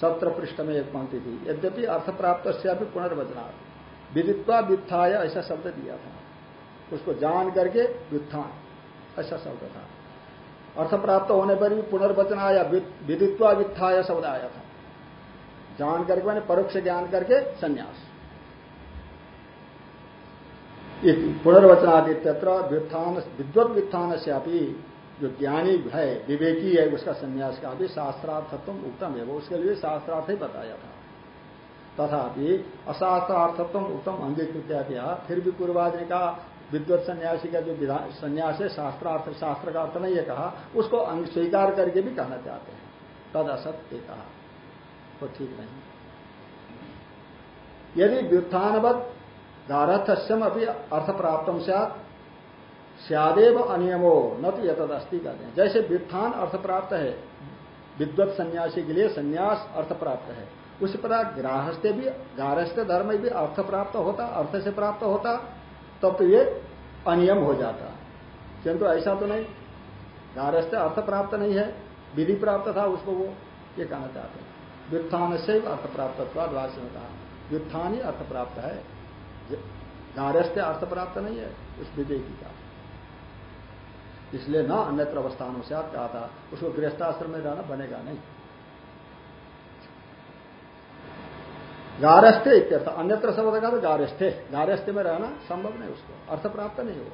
सत्र पृष्ठ में एक पंक्ति थी यद्यपि अर्थ प्राप्त पुनर्वचनात्। विदित्वा व्युत्थाय ऐसा शब्द दिया था। उसको जान करके व्युत्थान, ऐसा शब्द था। अर्थ प्राप्त होने पर भी पुनर्वचन आया विदित्वा वित्थाय शब्द आया था। जान करके मैंने परोक्ष ज्ञान करके संन्यास। पुनर्वचनादित्यत्र व्युत्थान से अभी जो ज्ञानी है, विवेकी है, उसका संन्यास का भी शास्त्रार्थत्व उत्तम है। वो उसके लिए शास्त्रार्थ ही बताया था। तथापि अशास्त्रार्थत्व उत्तम अंगीकृत्या किया फिर भी पूर्वादि का विद्वत सन्यासी का जो संन्यास है, शास्त्रार्थ शास्त्र का अर्थ नहीं है कहा, उसको अंग स्वीकार करके भी कहना चाहते हैं। तद असत्य कहा। तो ठीक नहीं। यदि व्युत्थानवत गारथस्यम अभी अर्थ प्राप्त सदेव अनियमो न तो यथद अस्थि कहते हैं। जैसे व्युत्थान अर्थ प्राप्त है, विद्वत सन्यासी के लिए संन्यास अर्थ प्राप्त है। उसी प्रकार ग्राहस्थ भी, गारस्थ धर्म भी अर्थ प्राप्त होता, अर्थ से प्राप्त होता, तब तो ये अनियम हो जाता। किंतु ऐसा तो नहीं। गारस्थ अर्थ प्राप्त नहीं है, विधि प्राप्त था, उसको वो ये कहना चाहते हैं। व्युत्थान से अर्थ प्राप्त में कहा। व्युत्थान ही अर्थ प्राप्त है। गारस्थ्य अर्थ प्राप्त नहीं है, उस विवेकी का इसलिए न अन्यत्र अवस्थानों से आप कहा था उसको गृहस्थाश्रम में रहना बनेगा नहीं। गारस्थे इत्यर्थ, अन्यत्र शब्द का तो गारस्थे गारस्थे में रहना संभव नहीं उसको, अर्थ प्राप्त नहीं हो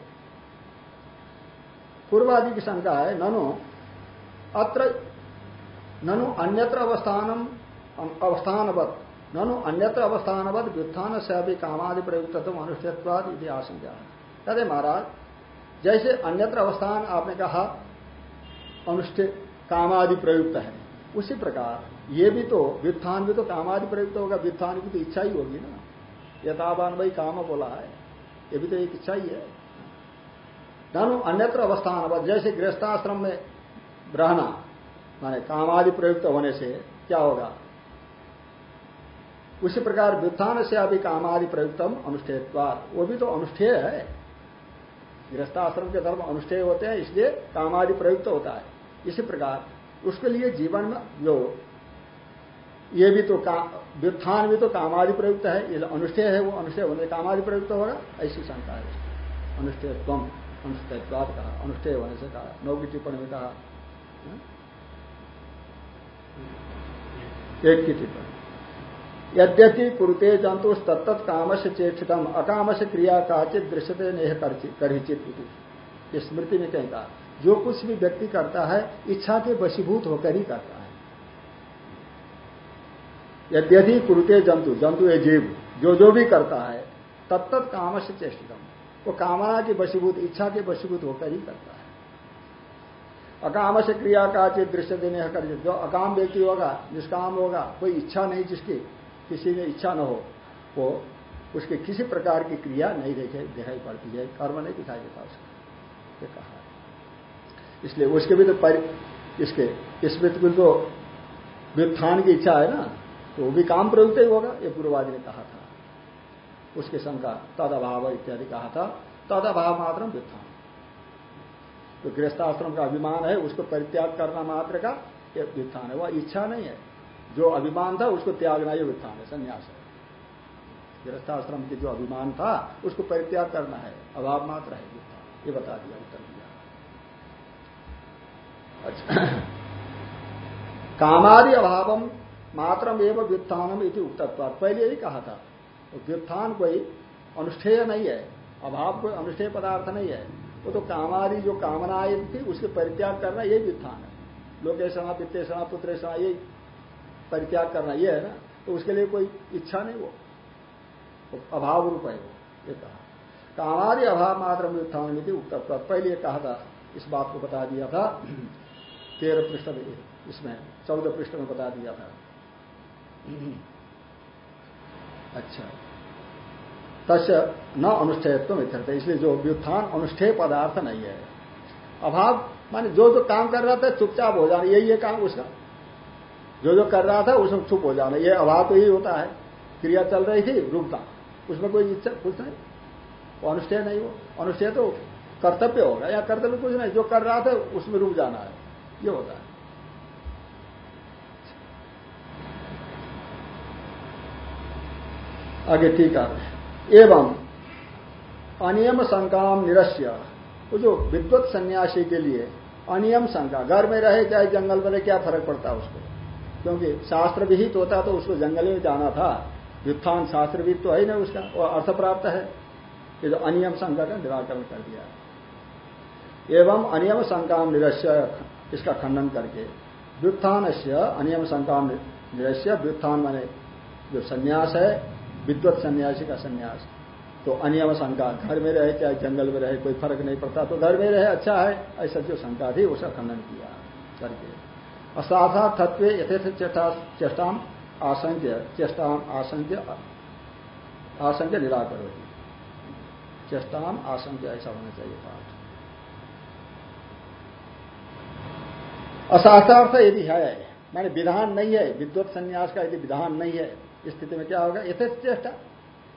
पूर्वादि की शंका है, ननु, अत्र, ननु अन्यत्र अवस्थानम अवस्थानवत, ननु अन्यत्र अवस्थानवत व्युत्थान से अभी कामादि प्रयुक्त अनुष्ठित्वाद आशंका कहते महाराज जैसे अन्यत्र अवस्थान आपने कहा अनुष्ठित कामादि प्रयुक्त है। उसी प्रकार, ये भी तो व्युत्थान भी तो कामादि प्रयुक्त होगा, व्युत्थान की तो इच्छा ही होगी ना। यथावान भाई काम बोला है, ये भी तो एक इच्छा ही है। ननु अन्यत्र अवस्थान जैसे गृहस्थाश्रम में रहना, माने कामादि प्रयुक्त होने से क्या होगा? उसी प्रकार व्युत्थान से अभी कामादि प्रयुक्तम अनुष्ठेयत्वाद वो भी तो अनुष्ठेय है। गृहस्थाश्रम के धर्म अनुष्ठेय होते हैं, इसलिए कामादि प्रयुक्त होता है। इसी प्रकार, उसके लिए जीवन में जो ये भी तो व्युत्थान भी तो कामादि प्रयुक्त है, ये अनुष्ठेय है, वो अनुष्ठेय होने कामादि प्रयुक्त होगा ऐसी शंका है अनुष्ठेयत्व अनुष्ठेयत्वाद कहा, अनुष्ठेय होने से कहा नौ की टिप्पणी में कहा। एक की टिप्पणी। यद्यपि कुरुते जंतु तत्त काम से चेक्षितम अकाम से क्रिया काचित दृश्यते नहीं करिचित स्मृति में कहीं कहा जो कुछ भी व्यक्ति करता है, इच्छा के वशीभूत होकर ही करता है। यद्यपि कुरुते जंतु जंतु ये जीव, जो जो भी करता है तत्त काम से चेष्टितम, वो कामना के वशीभूत, इच्छा के वशीभूत होकर ही करता है। अकाम से क्रिया का चित दृश्य देने कर जो अकाम व्यक्ति होगा, निष्काम होगा, कोई इच्छा नहीं जिसकी किसी में इच्छा न हो वो उसके किसी प्रकार की क्रिया नहीं देखे दिखाई पड़ती है कर्म नहीं दिखाई देता उसका। ये कहा इसलिए उसके भी तो पर, इसके इसमें तो व्युत्थान की इच्छा है ना तो वो भी काम प्रयुक्त ही होगा ये पूर्वादि ने कहा था। उसके शंका तद अभाव इत्यादि कहा था तद अभाव मात्र व्युत्थान। तो गृहस्थाश्रम का अभिमान है उसको परित्याग करना मात्र का एक व्युत्थान है वह इच्छा नहीं है। जो अभिमान था, उसको त्यागना ही उत्थान है, संन्यास है। गृहस्थाश्रम के जो अभिमान था, उसको परित्याग करना है। अभाव मात्र है ये बता दिया, उत्तर दिया। अच्छा। कामादि अभावम मात्रम एवं व्युत्थानम इति उक्तत्व पहले यही कहा था तो व्युत्थान कोई अनुष्ठेय नहीं है, अभाव कोई अनुष्ठेय पदार्थ नहीं है। वो तो कामादि जो कामनाएँ थी, उसके परित्याग करना यही व्युत्थान है। लोकेशना वित्तेषणा पुत्रेषणा यही परित्याग करना यह है ना तो उसके लिए कोई इच्छा नहीं वो, अभाव रूप है वो ये कहा। कामादि अभाव मात्र उत्थान में उत्तर पहले कहा था इस बात को बता दिया था। तेरह पृष्ठ में इसमें चौदह पृष्ठ में बता दिया था। अच्छा। तस् न अनुष्ठेयत्व इत्यर्थ इसलिए जो व्युत्थान अनुष्ठेय पदार्थ नहीं है। अभाव माने जो जो काम कर रहा था चुपचाप हो जाना यही है काम उसका। जो जो कर रहा था उसमें चुप हो जाना। ये अभाव तो यही होता है। क्रिया चल रही थी, रुकता। उसमें कोई इच्छा, कुछ नहीं। अनुष्ठेय नहीं हो अनुष्ठेय तो कर्तव्य होगा, या कर्तव्य कुछ नहीं। जो कर रहा था, उसमें रुक जाना है। ये होता है। आगे ठीक है एवं अनियम संकाम निरस्य। वो जो विद्वत सन्यासी के लिए अनियम शंका। घर में रहे, चाहे जंगल में रहे, क्या फ़र्क पड़ता है उसको? क्योंकि शास्त्र विहित होता तो उसको जंगल में जाना था। व्युत्थान शास्त्र विहित तो है ही नहीं उसका। वो अर्थ प्राप्त है। ये जो अनियम शंका का निराकरण कर दिया। एवं अनियम शंका निरस्य इसका खंडन करके व्युत्थान से अनियम शंका निरस्य व्युत्थान माने जो संन्यास है, विद्वत सन्यासी का संन्यास। तो अनियम शंका घर में रहे, चाहे जंगल में रहे, कोई फ़र्क नहीं पड़ता। तो घर में रहे अच्छा है, ऐसा जो शंका थी, उसका खंडन किया करके। असाधार्थत्व यथेथ चेष्टा आशंक्य चेष्टा आशंक्य आशंक्य निराकर होगी चेष्टा आशंक्य ऐसा होना चाहिए पाठ अशास्त्रार्थ यदि है, माने विधान नहीं है, विद्वत संन्यास का यदि विधान नहीं है स्थिति में क्या होगा? यथेच चेष्टा।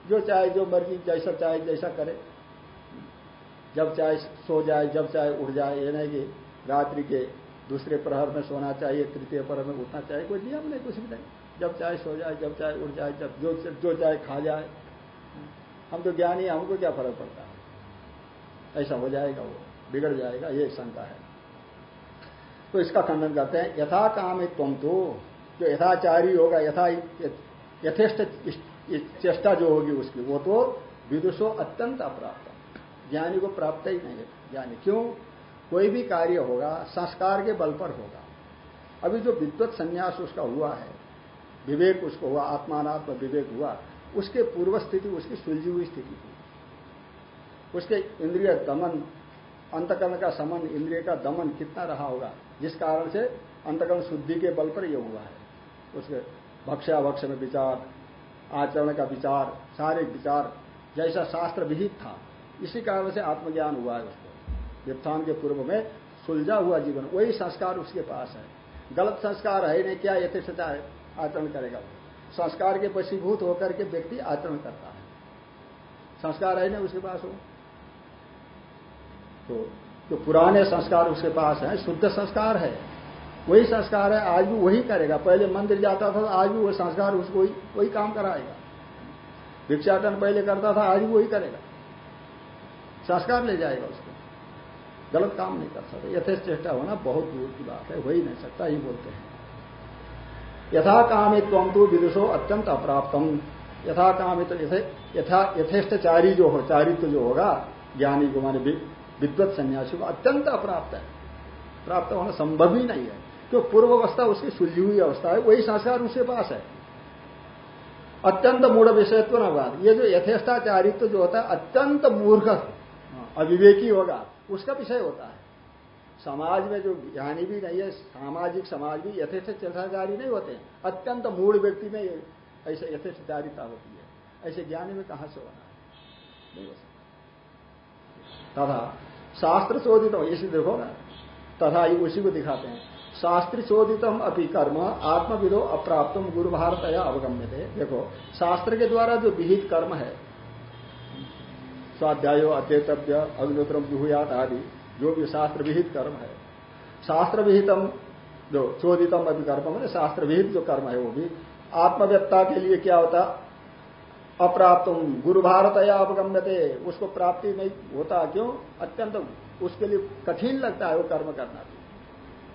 जो चाहे, जो मर्ज़ी, जैसा चाहे, जैसा करे। जब चाहे सो जाए, जब चाहे उठ जाए, ये नहीं कि रात्रि के दूसरे प्रहर में सोना चाहिए, तृतीय प्रहर में उठना चाहिए, कोई नियम नहीं, कुछ भी नहीं। जब चाहे सो जाए, जब चाहे उठ जाए, जब जो जो चाहे खा जाए। हम तो ज्ञानी हमको क्या फ़र्क पड़ता है? ऐसा हो जाएगा वो, बिगड़ जाएगा, ये शंका है। तो इसका खंडन करते हैं, यथा काम तुम तो जो यथाचारी होगा, यथा यथेष्ट चेष्टा जो होगी उसकी, वो तो विदुषो अत्यंत अप्राप्त। ज्ञानी को प्राप्त ही नहीं है, ज्ञानी क्यों? कोई भी कार्य होगा, संस्कार के बल पर होगा। अभी जो विद्वत संन्यास उसका हुआ है, विवेक उसको हुआ, आत्मानात्म विवेक हुआ, उसके पूर्व स्थिति, उसकी सुलझी हुई स्थिति थी। उसके इंद्रिय दमन, अंतकरण का समन, इंद्रिय का दमन कितना रहा होगा, जिस कारण से अंतकरण शुद्धि के बल पर यह हुआ है। उसके भक्ष्याभक्ष में विचार, आचरण का विचार सारे विचार, जैसा शास्त्र विहित था, इसी कारण से आत्मज्ञान हुआ है उसको के पूर्व में सुलझा हुआ जीवन, वही संस्कार उसके पास है। गलत संस्कार है नहीं, क्या यथेष्टता आचरण करेगा वो। संस्कार के वशीभूत होकर के व्यक्ति आचरण करता है। संस्कार है नहीं उसके पास हो तो जो पुराने संस्कार उसके पास है, शुद्ध संस्कार है। वही संस्कार है, आज भी वही करेगा। पहले मंदिर जाता था तो आज भी वही संस्कार उसको वही काम कराएगा। भिक्षाटन पहले करता था, आज भी वही करेगा। संस्कार ले जाएगा उसको। गलत काम नहीं कर सकते। यथेष चेष्टा होना बहुत दूर की बात है, हो ही नहीं सकता ही बोलते हैं। यथा कामित तो विदुषो अत्यंत अप्राप्तम। यथा कामित यथा यथेष्टचारी जो हो, चारित्व जो होगा, ज्ञानी को माने विद्वत सन्यासी को अत्यंत अप्राप्त है। प्राप्त होना संभव ही नहीं है। क्यों? पूर्व अवस्था उसकी सुलझी हुई अवस्था है, वही संस्कार उसके पास है। अत्यंत मूढ़ विषयत्व न बात। ये जो यथेष्टाचारित्व जो होता है, अत्यंत मूर्ख अविवेकी होगा। उसका विषय होता है। समाज में जो ज्ञानी भी नहीं है, सामाजिक समाज भी यथेष्ट चर्चाचारी नहीं होते अत्यंत मूल व्यक्ति में ऐसे यथेष्टचारिता होती है। ऐसे ज्ञानी में कहाँ से होना है? नहीं हो सकता। तथा शास्त्र चोदित हो इसी देखो ना तथा ये उसी को दिखाते हैं। शास्त्र चोदितम अपनी कर्म, आत्मविदो अप्राप्तम गुरु भारत अवगम्य थे देखो, शास्त्र के द्वारा जो विहित कर्म है स्वाध्यायो अध्येतव्य अग्निहोत्रम जुहुयात आदि, जो भी शास्त्र विहित कर्म है। शास्त्र विहितम जो चोदितम अभी कर्म है शास्त्र विहित जो कर्म है वो भी आत्मव्यता के लिए क्या होता? अप्राप्त गुरु भारत या अवगम्यते, उसको प्राप्ति नहीं होता, क्यों? अत्यंत उसके लिए कठिन लगता है वो कर्म करना भी।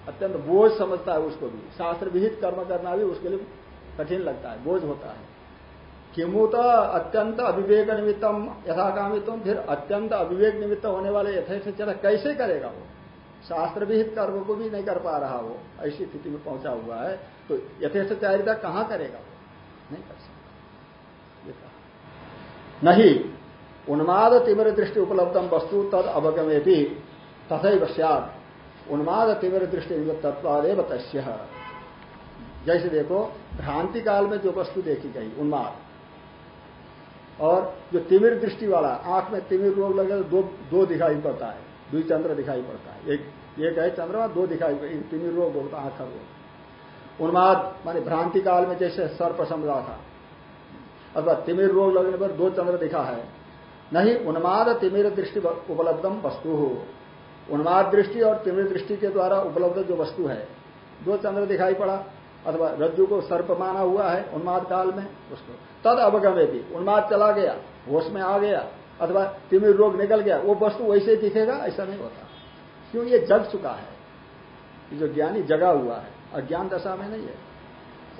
अत्यंत बोझ समझता है उसको भी। शास्त्र विहित कर्म करना भी उसके लिए कठिन लगता है, बोझ होता है। किमुत अत्यंत अविवेक निमित्तम यथाकामित्व फिर अत्यंत अविवेक निमित्त होने वाले यथेष्ट चल कैसे करेगा वो? शास्त्र विहित कर्म को भी नहीं कर पा रहा वो, ऐसी स्थिति में पहुँचा हुआ है तो यथेष्टाचारिता कहाँ करेगा वो? नहीं कर सकता। नहीं, उन्माद तिमिर दृष्टि उपलब्धम वस्तु तद अवगमे भी तथा सद उन्माद तिमिर दृष्टि तत्वादेव तस्य। जैसे देखो, भ्रांति काल में जो वस्तु देखी गई, उन्माद। और जो तिमिर दृष्टि वाला, आँख में तिमिर रोग लगे तो दो दो दिखाई पड़ता है दुई चंद्र दिखाई पड़ता है। एक एक है चंद्रमा, दो दिखाई एक तिमिर रोग बोलता आँख का रोग। उन्माद, माने भ्रांति काल में जैसे सर्प समझा था। अथवा तिमिर रोग लगने पर दो चंद्र दिखा है। नहीं, उन्माद तिमिर दृष्टि उपलब्धम वस्तु। हो उन्माद दृष्टि और तिमिर दृष्टि के द्वारा उपलब्ध जो वस्तु है, दो चंद्र दिखाई पड़ा। अथवा रज्जु को सर्प माना हुआ है उन्माद काल में, उसको। तद अवगमे भी, उन्माद चला गया, होश में आ गया, अथवा तिमिर रोग निकल गया, वो वस्तु वैसे दिखेगा, ऐसा नहीं होता। क्यों? ये जग चुका है। ये जो ज्ञानी जगा हुआ है, अज्ञान दशा में नहीं है।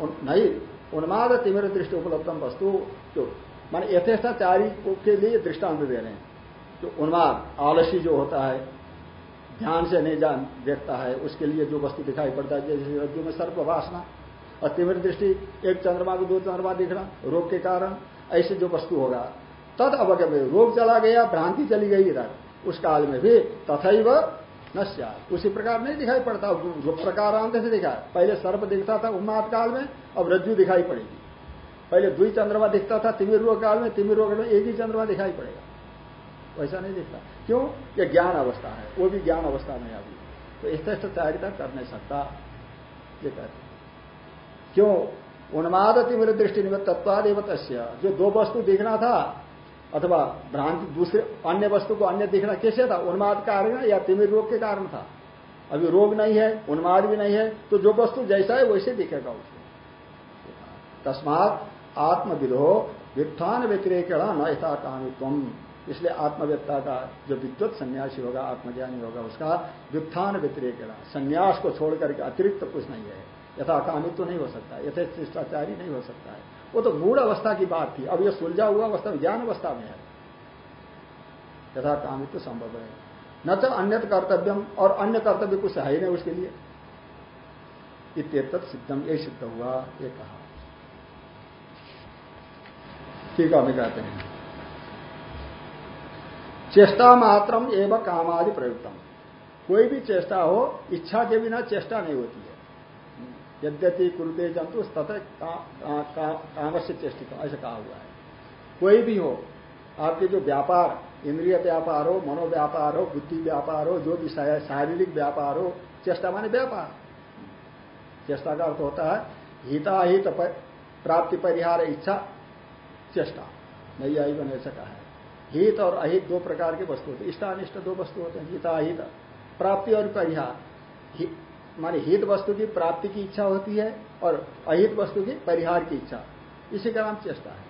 नहीं, उन्माद तिमिर दृष्टि उपलब्धम वस्तु, जो मान यथेष्टाचारी के लिए दृष्टांत दे रहे हैं। जो उन्माद, आलसी जो होता है, ध्यान से नहीं जान, देखता है, उसके लिए जो वस्तु दिखाई पड़ता है, जैसे रज्जु में सर्प वासना और तीव्र दृष्टि, एक चंद्रमा को दो चंद्रमा दिखना, रोग के कारण, ऐसे जो वस्तु होगा। तद अवगम रोग चला गया, भ्रांति चली गई इधर। उस काल में भी तथैव नश्या उसी प्रकार नहीं दिखाई पड़ता जो प्रकारांत से दिखा। पहले सर्प दिखता था उन्माद काल में, अब रज्जु दिखाई पड़ेगी। पहले दुई चंद्रमा दिखता था तिमिर रोग काल में तिमिर रोग में एक ही चंद्रमा दिखाई पड़ेगा। वैसा नहीं दिखता। क्यों? ये ज्ञान अवस्था है, वो भी ज्ञान अवस्था में अभी तो स्पष्टचारिता कर नहीं सकता। ये कहते क्यों? उन्माद तिमिर दृष्टि निमित्त तत्वादेव तस्य। जो दो वस्तु दिखना था, अथवा भ्रांति दूसरे अन्य वस्तु को अन्य दिखना कैसे था? उन्माद कारण या तिमिर रोग के कारण था? अभी रोग नहीं है, उन्माद भी नहीं है तो जो वस्तु जैसा है वैसे दिखेगा उसको। तस्मात आत्मविदो व्युत्थान व्यतिरेक न यथा कामित्व इसलिए आत्मव्यता का जो विद्युत सन्यासी होगा, आत्मज्ञानी होगा, उसका व्युत्थान व्यतिरेक संन्यास को छोड़ करके अतिरिक्त कुछ नहीं है। यथा कामित्व तो नहीं हो सकता यथे शिष्टाचारी नहीं हो सकता है। वो तो मूड अवस्था की बात थी। अब ये सुलझा हुआ अवस्था ज्ञान अवस्था में है। यथा तो संभव है। न तो अन्य कर्तव्यम और अन्य कर्तव्य कुछ है ही नहीं उसके लिए। इत्येत सिद्धम ये सिद्ध हुआ, ये कहा। ठीक है, हमें कहते हैं। चेष्टा मात्रम एवं कामादि प्रयुक्तम। कोई भी चेष्टा हो, इच्छा के बिना चेष्टा नहीं होती है। यद्यपि कुरुते जंतु तथा काम से चेष्टित ऐसा कहा हुआ है। कोई भी हो, आपके जो व्यापार, इंद्रिय व्यापार हो, मनोव्यापार हो, बुद्धि व्यापार हो, जो भी शारीरिक व्यापार हो, चेष्टा माने व्यापार। चेष्टा का अर्थ होता है, हिताहित प्राप्ति परिहार इच्छा, चेष्टा। नहीं आई बने ऐसा कहा है। हित और अहित दो प्रकार के वस्तु होते इष्टानिष्ट दो वस्तु होते हैं, हिताहित, प्राप्ति और परिहार। माने हित वस्तु की प्राप्ति की इच्छा होती है और अहित वस्तु की परिहार की इच्छा। इसी का नाम चेष्टा है।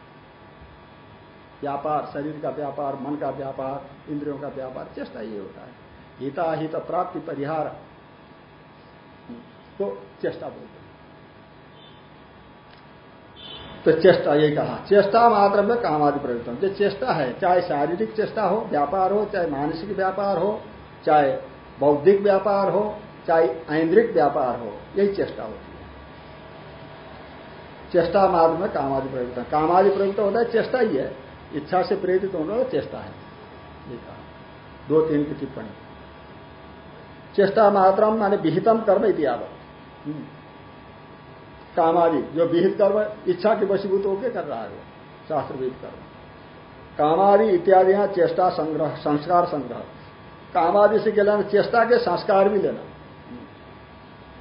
व्यापार, शरीर का व्यापार, मन का व्यापार, इंद्रियों का व्यापार, चेष्टा ये होता है। हिताहित प्राप्ति परिहार तो चेष्टा बोलते हैं। तो चेष्टा ये कहा, चेष्टा मात्र में काम आदि प्रयुक्त जो चेष्टा है, चाहे शारीरिक चेष्टा हो, व्यापार हो, चाहे मानसिक व्यापार हो, चाहे बौद्धिक व्यापार हो चाहे ऐन्द्रिक व्यापार हो, यही चेष्टा होती है। चेष्टा मार्ग में कामादि प्रयुक्त कामादि प्रयुक्त होता है, चेष्टा ही है। इच्छा से प्रेरित होने वाला चेष्टा है। दो तीन की टिप्पणी। चेष्टा मात्रम माने विहितम कर्म इतिहावत हम्म। कामादि, जो विहित कर्म इच्छा के वशीभूत होकर कर रहा है वो शास्त्र कर्म। कामादि इत्यादि यहाँ चेष्टा संग्रह, संस्कार संग्रह। कामादि से लेना चेष्टा के संस्कार भी लेना।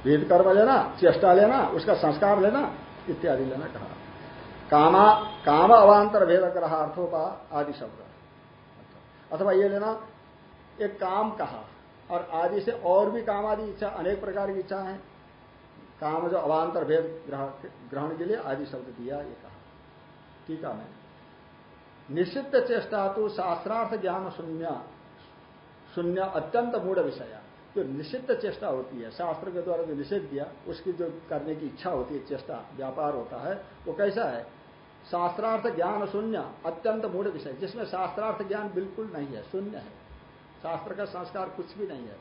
विहित कर्म लेना, चेष्टा लेना, उसका संस्कार लेना, इत्यादि लेना कहा। कामा, काम अवान्तर भेद रहा अर्थोपा आदि शब्द। अथवा ये लेना, एक काम कहा, और आदि से और भी काम आदि इच्छा, अनेक प्रकार की इच्छा है। काम जो अवान्तर भेद ग्रहण के लिए आदि शब्द दिया, ये कहा। टीका में। निश्चित चेष्टा तो शास्त्रार्थ ज्ञान शून्य शून्य अत्यंत मूढ़ विषय। जो निषिद्ध चेष्टा होती है, शास्त्र के द्वारा जो निषेध दिया उसकी जो करने की इच्छा होती है, चेष्टा, व्यापार होता है, वो कैसा है? शास्त्रार्थ ज्ञान शून्य, अत्यंत मूढ़ विषय, जिसमें शास्त्रार्थ ज्ञान बिल्कुल नहीं है, शून्य है। शास्त्र का संस्कार कुछ भी नहीं है।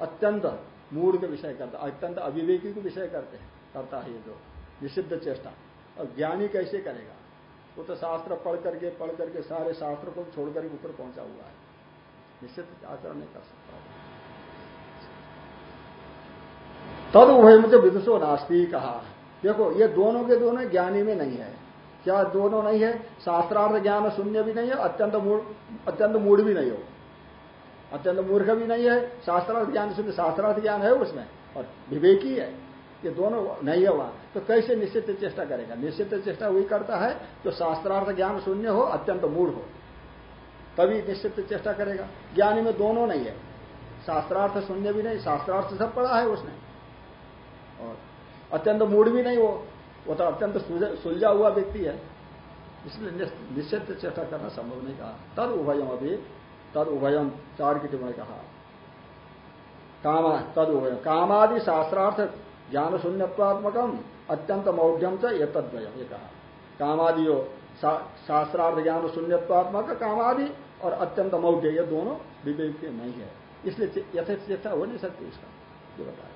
अत्यंत मूढ़ के विषय करता, अत्यंत अविवेकी को विषय करते हैं, करता है ये जो निषिद्ध चेष्टा। और ज्ञानी कैसे करेगा? वो तो शास्त्र पढ़ करके पढ़ करके सारे शास्त्र को छोड़ करके ऊपर पहुँचा हुआ है। निश्चित आचरण नहीं कर सकता। तद उभय मुझे विदुषो नास्ती कहा। देखो, ये दोनों के दोनों ज्ञानी में नहीं है। क्या दोनों नहीं है? शास्त्रार्थ ज्ञान शून्य भी नहीं है, अत्यंत मूड अत्यंत मूड भी नहीं हो। अत्यंत मूर्ख भी नहीं है, शास्त्रार्थ ज्ञान शून्य, शास्त्रार्थ ज्ञान है उसमें, और विवेकी है। ये दोनों नहीं है वहाँ। तो कैसे निश्चित चेष्टा करेगा? निश्चित चेष्टा वही करता है जो शास्त्रार्थ ज्ञान शून्य हो, अत्यंत मूड हो। तभी निश्चित चेष्टा करेगा। ज्ञानी में दोनों नहीं है। शास्त्रार्थ शून्य भी नहीं, शास्त्रार्थ सब पढ़ा है उसने। और अत्यंत मूड भी नहीं, वो वो तो अत्यंत सुलझा हुआ व्यक्ति है। इसलिए निश्चित चेष्टा करना संभव नहीं कहा। तद उभयम अभी, तद उभयम चार की टिप्पणी कहा। काम, तद उभयम कामादि शास्त्रार्थ ज्ञान शून्यत्वात्मकम अत्यंत मौढ़ च ये तद्वयम ये कहा। कामादियो शास्त्रार्थ ज्ञान शून्यत्वात्मक कामादि और अत्यंत मौढ़ ये दोनों विवेक के नहीं है। इसलिए यथेच चेष्टा हो नहीं सकती इसका। ये बताया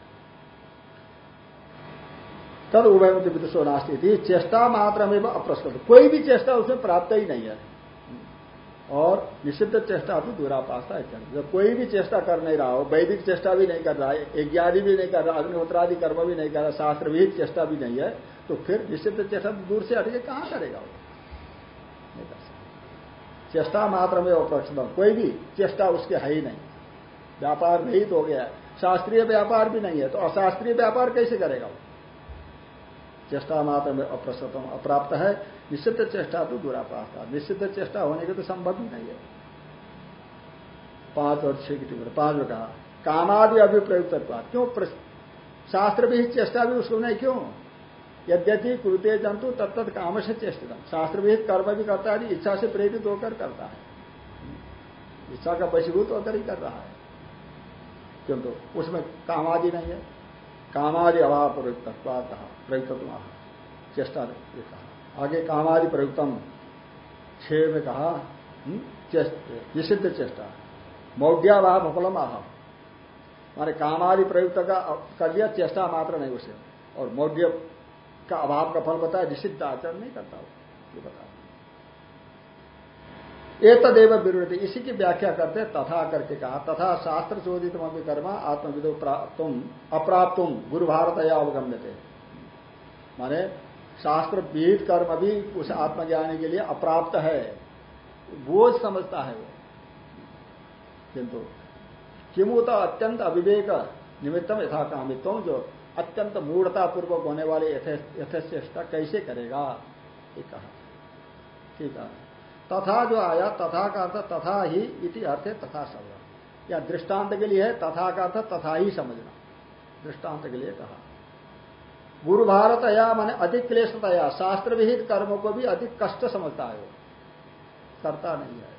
तद उभय विदुषो नास्ती चेष्टा मात्र में अप्रस्तुत। कोई भी चेष्टा उसमें प्राप्त ही नहीं है। और निषिद्ध चेष्टा भी दूरापास्ता है जब कोई भी चेष्टा कर नहीं रहा हो, वैदिक चेष्टा भी नहीं कर रहा है, यज्ञादि भी नहीं कर रहा, अग्निहोत्रादि कर्म भी नहीं कर रहा, शास्त्र भी चेष्टा भी नहीं है तो फिर निषिद्ध चेष्टा दूर से हटके कहाँ करेगा वो? नहीं कर सकता। चेष्टा मात्र में अप्रक्षित कोई भी चेष्टा उसके है ही नहीं। व्यापार नहीं तो हो गया शास्त्रीय व्यापार भी नहीं है तो अशास्त्रीय व्यापार कैसे करेगा वो? चेष्टा मात्र में अप्रसतम अप्राप्त है, निश्चित चेष्टा तो दुरापास्ता निश्चित चेष्टा होने के तो संभव ही नहीं है। पाँच और छह की टिप्पणी, पाँच में कहा, कामादि अभिप्रयुक्त क्यों? शास्त्र भी चेष्टा भी उसको नहीं, क्यों? यद्यपि कुरुते जंतु तत्त काम से चेष्टित शास्त्र भी कर्म भी करता है, इच्छा से प्रेरित होकर करता है। इच्छा का वशीभूत होकर ही कर रहा है। किंतु उसमें कामादि नहीं है। कामादि अभाव प्रयुक्त कहा। प्रयुक्त चेष्टा कहा। आगे कामादि प्रयुक्तम। छे में कहा हम्म, निषिद्ध चेष्टा। मौढ़्याभाव फलम आह। माने कामादि प्रयुक्त का कर लिया चेष्टा मात्र नहीं उसे। और मौढ़ का अभाव का फल बताया निषिद्ध आचरण नहीं करता ये बता एक तदेव विरुद्ध इसी की व्याख्या करते तथा करके कहा तथा शास्त्र चोदित कर्मा आत्मविदो तुम अप्राप्त गुरु भारत या अवगम्य थे माने शास्त्र विहित कर्म भी उस आत्मज्ञानी के लिए अप्राप्त है। बोझ समझता है वो। किंतु किमुत अत्यंत अविवेक निमित्तम यथा कामित्व जो अत्यंत मूढ़ता पूर्वक होने वाले यथेष्टा कैसे करेगा? ये कहा। ठीक है। तथा जो आया, तथा का अर्थ तथा ही इति अर्थ है तथा शब्द या दृष्टांत के लिए है, तथा का अर्थ तथा ही समझना। दृष्टांत के लिए कहा। गुरु भारत या माने अधिक क्लेशतया शास्त्र विहित कर्मों को भी अधिक कष्ट समझता है करता नहीं है।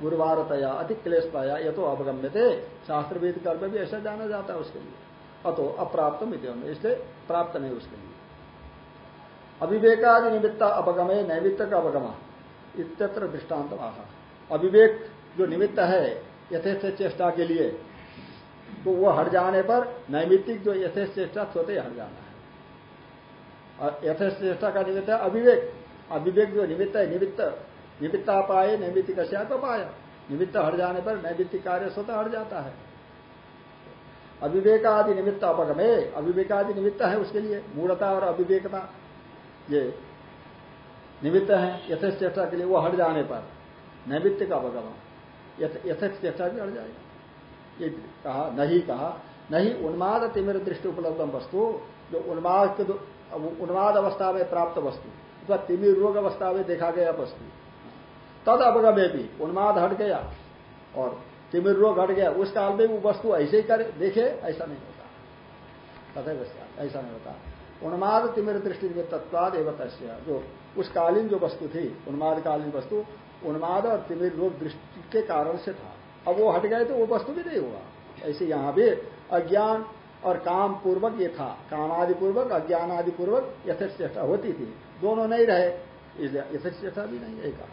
गुरु भारत या अधिक क्लेशतया ये तो अवगम्य थे शास्त्र विहित कर्म भी ऐसा जाना जाता है उसके लिए। अतो अप्राप्त मित्र इसलिए प्राप्त नहीं उसके लिए। अविवेकादि निमित्त अवगमे, नैमित्त का अवगम, इत्यत्र दृष्टांत आहा। अविवेक जो निमित्त है, यथेष्ट चेष्टा के लिए तो वो हट जाने पर नैमित्तिक जो यथेष्ट चेष्टा, स्वतः हट जाना यथेष्ट चेष्टा का निमित्त है अविवेक। अविवेक जो निमित्त है, निमित्त। निमित्ता पाए नैमित्तिक तो पाया। निमित्त हट जाने पर नैमित्तिक कार्य स्वतः हट जाता है। अविवेकादि निमित्त अपगमे अविवेकादि निमित्त है उसके लिए। मूढ़ता और अविवेकता ये निमित्त है यथेष चेष्टा के लिए वो हट जाने पर। नैमित्त का अपगम चेष्टा भी हट जाएगा। ये कहा, नहीं कहा। नहीं उन्माद तिमिर दृष्टि उपलब्ध वस्तु। जो उन्माद के उन्माद अवस्था में प्राप्त वस्तु, अथवा तिमिर रोग अवस्था में देखा गया वस्तु। तद अवगमे भी, उन्माद हट गया और तिमिर रोग हट गया, उस काल में वो वस्तु ऐसे ही करे, देखे, ऐसा नहीं होता। तथा ऐसा नहीं होता। उन्माद तिमिर दृष्टि में तत्वाद एवं तस्या, जो उस कालीन जो वस्तु थी, उन्माद कालीन वस्तु, उन्माद और तिमिर रोग दृष्टि के कारण से था। अब वो हट गए तो वो वस्तु भी नहीं हुआ। ऐसे यहाँ भी अज्ञान और काम पूर्वक ये था। काम आदि पूर्वक अज्ञान आदि पूर्वक यथेष्टा होती थी। दोनों नहीं रहे यथेष्टा भी नहीं है कहा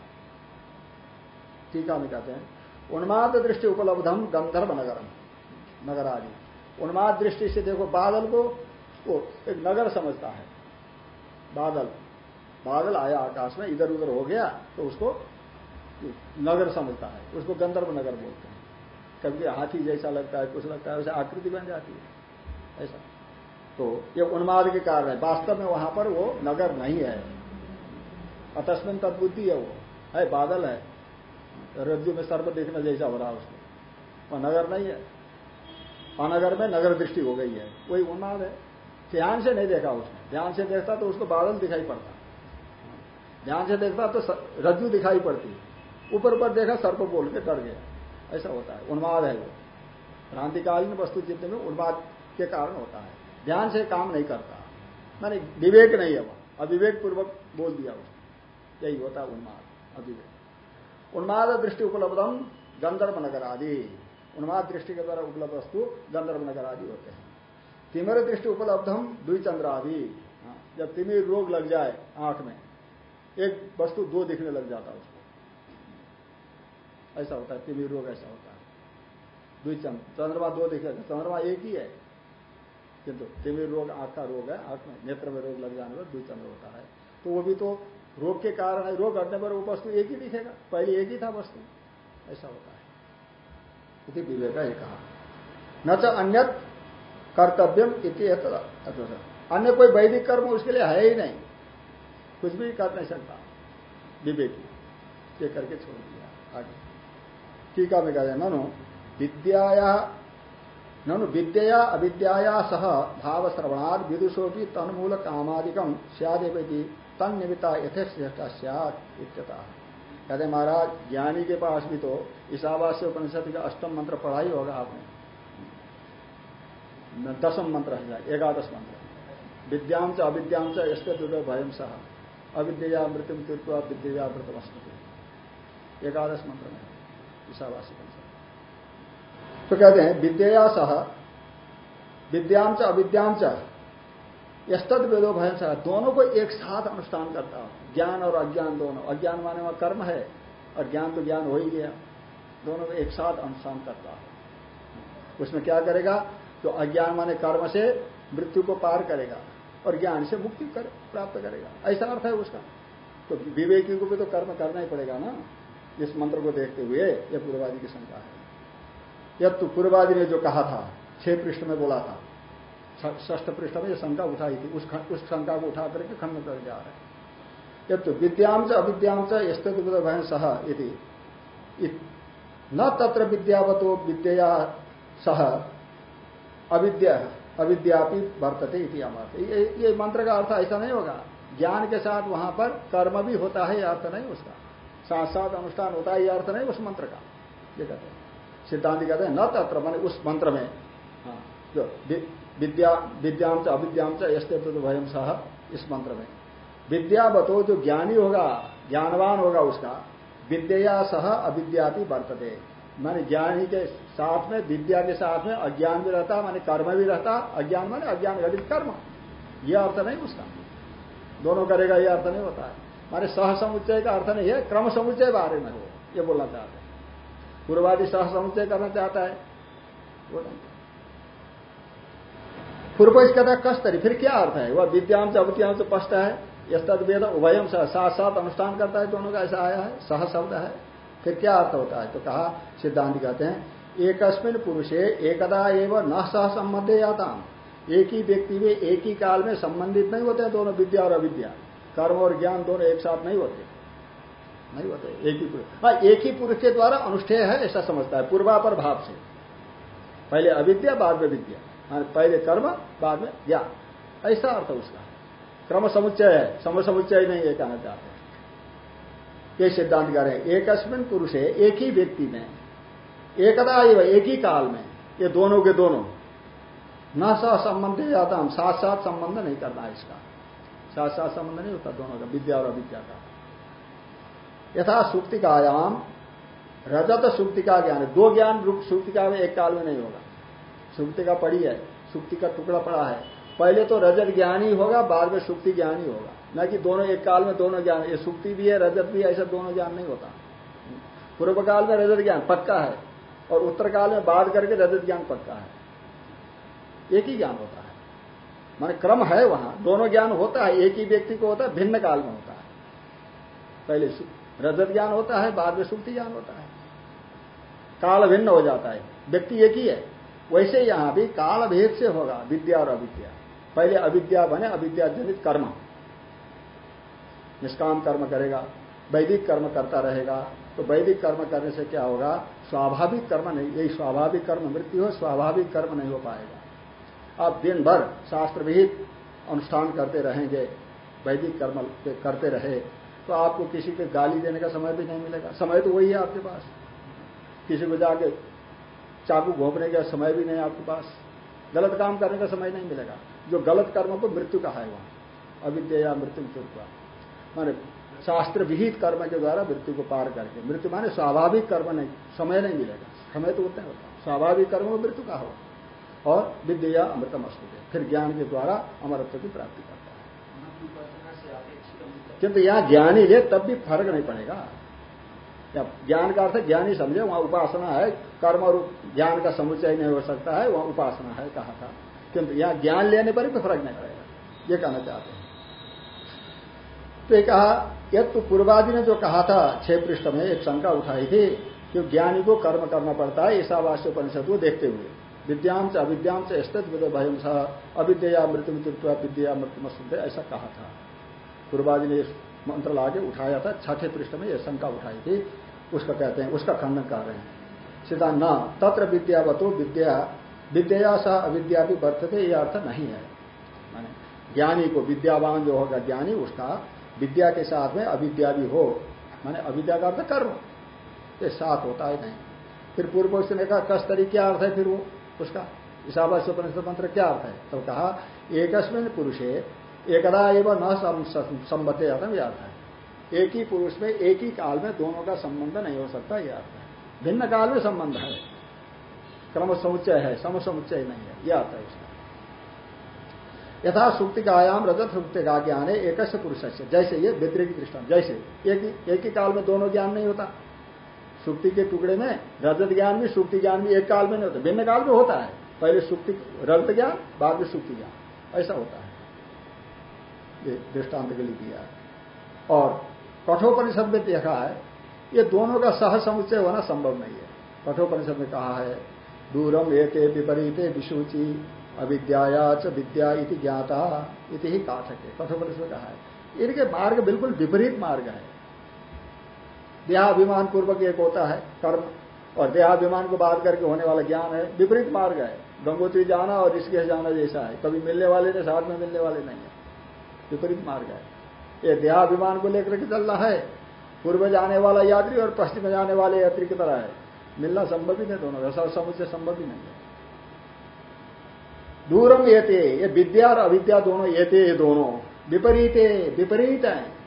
टीका में कहते हैं, उन्माद दृष्टि उपलब्धम गंधर्व नगरम नगर आदि उन्माद दृष्टि से देखो, बादल को वो एक नगर समझता है। बादल बादल आया आकाश में, इधर उधर हो गया तो उसको नगर समझता है। उसको गंधर्व नगर बोलते हैं। कभी हाथी जैसा लगता है, कुछ लगता है वैसे आकृति बन जाती है। ऐसा। तो ये उन्माद के कारण है। वास्तव में वहाँ पर वो नगर नहीं है। अतस्मिन तदबुद्धि है वो। है, बादल है। रज्जु में सर्प देखने जैसा हो रहा है उसको। वह नगर नहीं है। अनगर में नगर दृष्टि हो गई है। वही उन्माद है। ध्यान से नहीं देखा उसने। ध्यान से देखता तो उसको बादल दिखाई पड़ता। ध्यान से देखता तो रज्जु दिखाई पड़ती। ऊपर ऊपर देखा सर्प बोल के डर गया। ऐसा होता है। उन्माद है वो। भ्रांतिकालीन वस्तु चित्त में उन्माद के कारण होता है। ध्यान से काम नहीं करता। मैंने विवेक नहीं है वह। अविवेक पूर्वक बोल दिया उसने। यही होता है उन्माद अविवेक। उन्माद दृष्टि उपलब्धम गंधर्व नगर आदि उन्माद दृष्टि के द्वारा उपलब्ध वस्तु गंधर्व नगर आदि होते हैं। तिमिर दृष्टि उपलब्धम द्विचंद्र आदि हाँ, जब तिमिर रोग लग जाए आँख में एक वस्तु दो दिखने लग जाता है उसको। ऐसा होता है तिमिर रोग ऐसा होता है। द्विचंद्र चंद्रमा दो दिखेगा चंद्रमा एक ही है। किंतु तिमिर रोग आँख का रोग है आँख में नेत्र में रोग लग जाने पर द्विचंद्र होता है। तो वो भी तो रोग के कारण है, रोग हटने पर वो वस्तु एक ही दिखेगा, पहले एक ही था वस्तु। ऐसा होता है। इति विवेक ये कहा। न तो अन्य कर्तव्यम इति अन्य कोई वैदिक कर्म उसके लिए है ही नहीं। कुछ भी कर नहीं सकता। विवेकी। ये करके छोड़ दिया। आगे। टीका में कहते ननु विद्याया ननु विद्या अविद्याया सह भाव श्रवणाद विदुषो की तन्मूल कामादिकम सदेवी तन निमित्ता यथेष्टा इत्यता। कहते महाराज, ज्ञानी के पास भी तो ईशावास्य उपनिषद का अष्टम मंत्र पढ़ा ही होगा आपने। दसम मंत्र है एकादश मंत्र। विद्याम च अविद्याम च इसके दुर्ग भयम सह। अविद्या मृत्यु तीर्थवा विद्या मृतम एकादश मंत्र में ईशावासी तो कहते हैं विद्या सह अविद्याम च यस्तद वेदो भयन सह दोनों को एक साथ अनुष्ठान करता हूँ। ज्ञान और अज्ञान दोनों। अज्ञान माने वहाँ कर्म है और ज्ञान तो ज्ञान हो ही गया। दोनों को एक साथ अनुष्ठान करता है। उसमें क्या करेगा? तो अज्ञान माने कर्म से मृत्यु को पार करेगा और ज्ञान से मुक्ति कर, प्राप्त करेगा। ऐसा अर्थ है उसका। तो विवेकी को भी तो कर्म करना ही पड़ेगा ना इस मंत्र को देखते हुए यह पूर्वादि की शंका है। यह तो पूर्वादि ने जो कहा था छह पृष्ठ में बोला था ष्ठ पृष्ठ में यह शंका उठाई थी उस शंका को उठा करके खंड कर जा रहे यह तो अविद्याम च स्थित भयन सह यदि न तत्र विद्यावतो विद्या सह अविद्या अविद्यापि वर्तते अमर्थ ये, ये मंत्र का अर्थ ऐसा नहीं होगा। ज्ञान के साथ वहाँ पर कर्म भी होता है अर्थ नहीं उसका। साथ साथ अनुष्ठान होता है यह अर्थ नहीं उस मंत्र का। ये कहते हैं। सिद्धांत कहते हैं न तत्र मान उस मंत्र में। हाँ, जो विद्या विद्यांश अविद्यांश यस्ते तो भयम सह इस मंत्र में। विद्या बतो जो ज्ञानी होगा ज्ञानवान होगा उसका विद्या सह अविद्यापि वर्तते। माने ज्ञानी के साथ में विद्या के साथ में अज्ञान भी रहता माने कर्म भी रहता अज्ञान माने अज्ञान घटित कर्म। यह अर्थ नहीं उसका। दोनों करेगा यह अर्थ नहीं होता है। माने सह समुच्चय का अर्थ नहीं है क्रम समुच्चय बारे में हो यह बोलना चाहते हैं। पूर्वादि सह समुच्चय करना चाहता है। पूर्व कहता है कस्तरी फिर क्या अर्थ है? वह विद्यांश, अवत्यांश स्पष्ट है यह तद वेद उभयम साथ साथ अनुष्ठान करता है, दोनों का ऐसा आया है, सह शब्द है। फिर क्या अर्थ होता है? तो कहा, सिद्धांत कहते हैं, एकस्मिन पुरुषे एकदा एवं न सह संबंध जाता। एक ही व्यक्ति में, एक ही काल में संबंधित नहीं होते हैं दोनों, विद्या और अविद्या। कर्म और ज्ञान दोनों एक साथ नहीं होते। नहीं होते एक ही पुरुष। हाँ एक ही पुरुष के द्वारा अनुष्ठेय है ऐसा समझता है। पूर्वापर भाव से। पहले अविद्या बाद में विद्या। हाँ, पहले कर्म बाद में ज्ञान। ऐसा अर्थ उसका। क्रम समुच्चय है। सम समुच्चय नहीं ये कहना चाहते ये सिद्धांत कर रहे हैं एकस्मिन पुरुष है एक ही व्यक्ति में एकदा एक ही काल में ये दोनों के दोनों। न स संबंध जाता हम साथ साथ संबंध नहीं करना इसका। साथ साथ संबंध नहीं होता दोनों का विद्या और अविद्या का। यथा सुक्तिकायाम, रजत सुक्ति का ज्ञान। दो ज्ञान रूप सुक्तिका में एक काल में नहीं होगा। सुक्ति का पड़ी है, सुक्ति का टुकड़ा पड़ा है। पहले तो रजत ज्ञान ही होगा, बाद में सुक्ति ज्ञान ही होगा। न कि दोनों, एक काल में दोनों ज्ञान। ये सुक्ति भी है, रजत भी है, ऐसा दोनों ज्ञान नहीं होता। पूर्व काल में रजत ज्ञान पक्का है, और उत्तर काल में बाद करके रजत ज्ञान पक्का है। एक ही ज्ञान होता है। माने क्रम है वहाँ। दोनों ज्ञान होता है, एक ही व्यक्ति को होता है, भिन्न काल में होता है। पहले रजत ज्ञान होता है, बाद में सुक्ति ज्ञान होता है। काल भिन्न हो जाता है। व्यक्ति एक ही है। वैसे यहाँ भी काल भेद से होगा विद्या और अविद्या। पहले अविद्या बने, अविद्या जनित कर्म। निष्काम कर्म करेगा, वैदिक कर्म करता रहेगा। तो वैदिक कर्म करने से क्या होगा? स्वाभाविक कर्म नहीं, यही स्वाभाविक कर्म मृत्यु हो, स्वाभाविक कर्म नहीं हो पाएगा। आप दिन भर शास्त्र विहित अनुष्ठान करते रहेंगे, वैदिक कर्म करते रहे। तो आपको किसी के गाली देने का समय भी नहीं मिलेगा। समय तो वही है आपके पास। किसी को जाके चाकू घोपने का समय भी नहीं आपके पास। गलत काम करने का समय नहीं मिलेगा। जो गलत कर्म को मृत्यु कहा है वहाँ। अविद्या या मृत्यु चुका माने शास्त्र विहित कर्म के द्वारा मृत्यु को पार करके। मृत्यु माने स्वाभाविक कर्म नहीं, समय नहीं मिलेगा। समय तो उतना होता स्वाभाविक कर्म को मृत्यु का हो। और विद्या अमृतम अस्तुते फिर ज्ञान के द्वारा अमरत्व की प्राप्ति करता है। किंतु यहाँ ज्ञानी है तब भी फ़र्क नहीं पड़ेगा। ज्ञान का अर्थ ज्ञानी समझे, वहाँ उपासना है, कर्म और ज्ञान का समुचय नहीं हो सकता है, वहाँ उपासना है, कहा था। किंतु यहाँ ज्ञान लेने पर भी फ़र्क नहीं पड़ेगा, ये कहना चाहते हैं। तो ये कहा यद तो पूर्वादि ने जो कहा था, छह पृष्ठ में एक शंका उठाई थी कि ज्ञानी को कर्म करना पड़ता है, ईशावास्य परिषद को देखते हुए। विद्यांश अविद्यांश स्थित भयम सह अविद्या मृत्यु मृत्यु विद्या मृत्यु ऐसा कहा था। पूर्वादि ने मंत्र लाके उठाया था, छठे पृष्ठ में यह शंका उठाई थी, उसका कहते हैं, उसका खंडन कर रहे हैं। सीधा न, तत्र विद्यावतो विद्या विद्या सह अविद्या भी बर्थते यह अर्थ नहीं है। माने, ज्ञानी को विद्यावान जो होगा ज्ञानी, उसका विद्या के साथ में अविद्या भी हो। माने, अविद्या का अर्थ कर्म। ये साथ होता है नहीं। फिर पूर्व पक्ष ने कहा कस तरीके अर्थ है फिर वो? उसका ईशावास्य उपनिषद मंत्र क्या अर्थ है? तो कहा, एकस्मिन पुरुषे एकदा एवं न संबद्ध आदम यह अर्थ है। एक ही पुरुष में, एक ही काल में दोनों का संबंध नहीं हो सकता यह अर्थ है। भिन्न काल में संबंध है। क्रम समुच्चय है, सम समुच्चय नहीं है, यह अर्थ है उसका यथा सुक्ति का आयाम रजत सुक्ति का ज्ञान है एक पुरुष जैसे ये व्यतिरिक दृष्टान जैसे एक ही काल में दोनों ज्ञान नहीं होता। सुक्ति के टुकड़े में रजत ज्ञान भी, सुक्ति ज्ञान भी एक काल में नहीं होता। भिन्न काल में होता है। पहले सुक्ति, रजत ज्ञान, बाद में सुक्ति ज्ञान। ऐसा होता है। दृष्टांत के लिए दिया और कठोपनिषद में देखा है, ये दोनों का सह समुच्चय होना संभव नहीं है। कठोपनिषद में कहा है दूरम एक विपरीत विशुचि, अविद्याया च विद्या इति ज्ञाता इति ही काठक है। कठोपनिषद कहा है। इनके मार्ग बिल्कुल विपरीत मार्ग है। देहाभिमान पूर्वक एक होता है कर्म, और देहाभिमान को बात करके होने वाला ज्ञान है, विपरीत मार्ग है। गंगोत्री जाना और ऋषिकेश जाना जैसा है। कभी मिलने वाले ने साथ में मिलने वाले नहीं है। विपरीत मार्ग है। ये देहाभिमान को लेकर के चल रहा है। पूर्व जाने वाला यात्री और पश्चिम जाने वाले यात्री की तरह है। मिलना संभव ही नहीं दोनों रसा समुद्र संभव ही नहीं है। दूरम येते, ये विद्या और अविद्या दोनों, येते ये दोनों। विपरीत विपरीत है।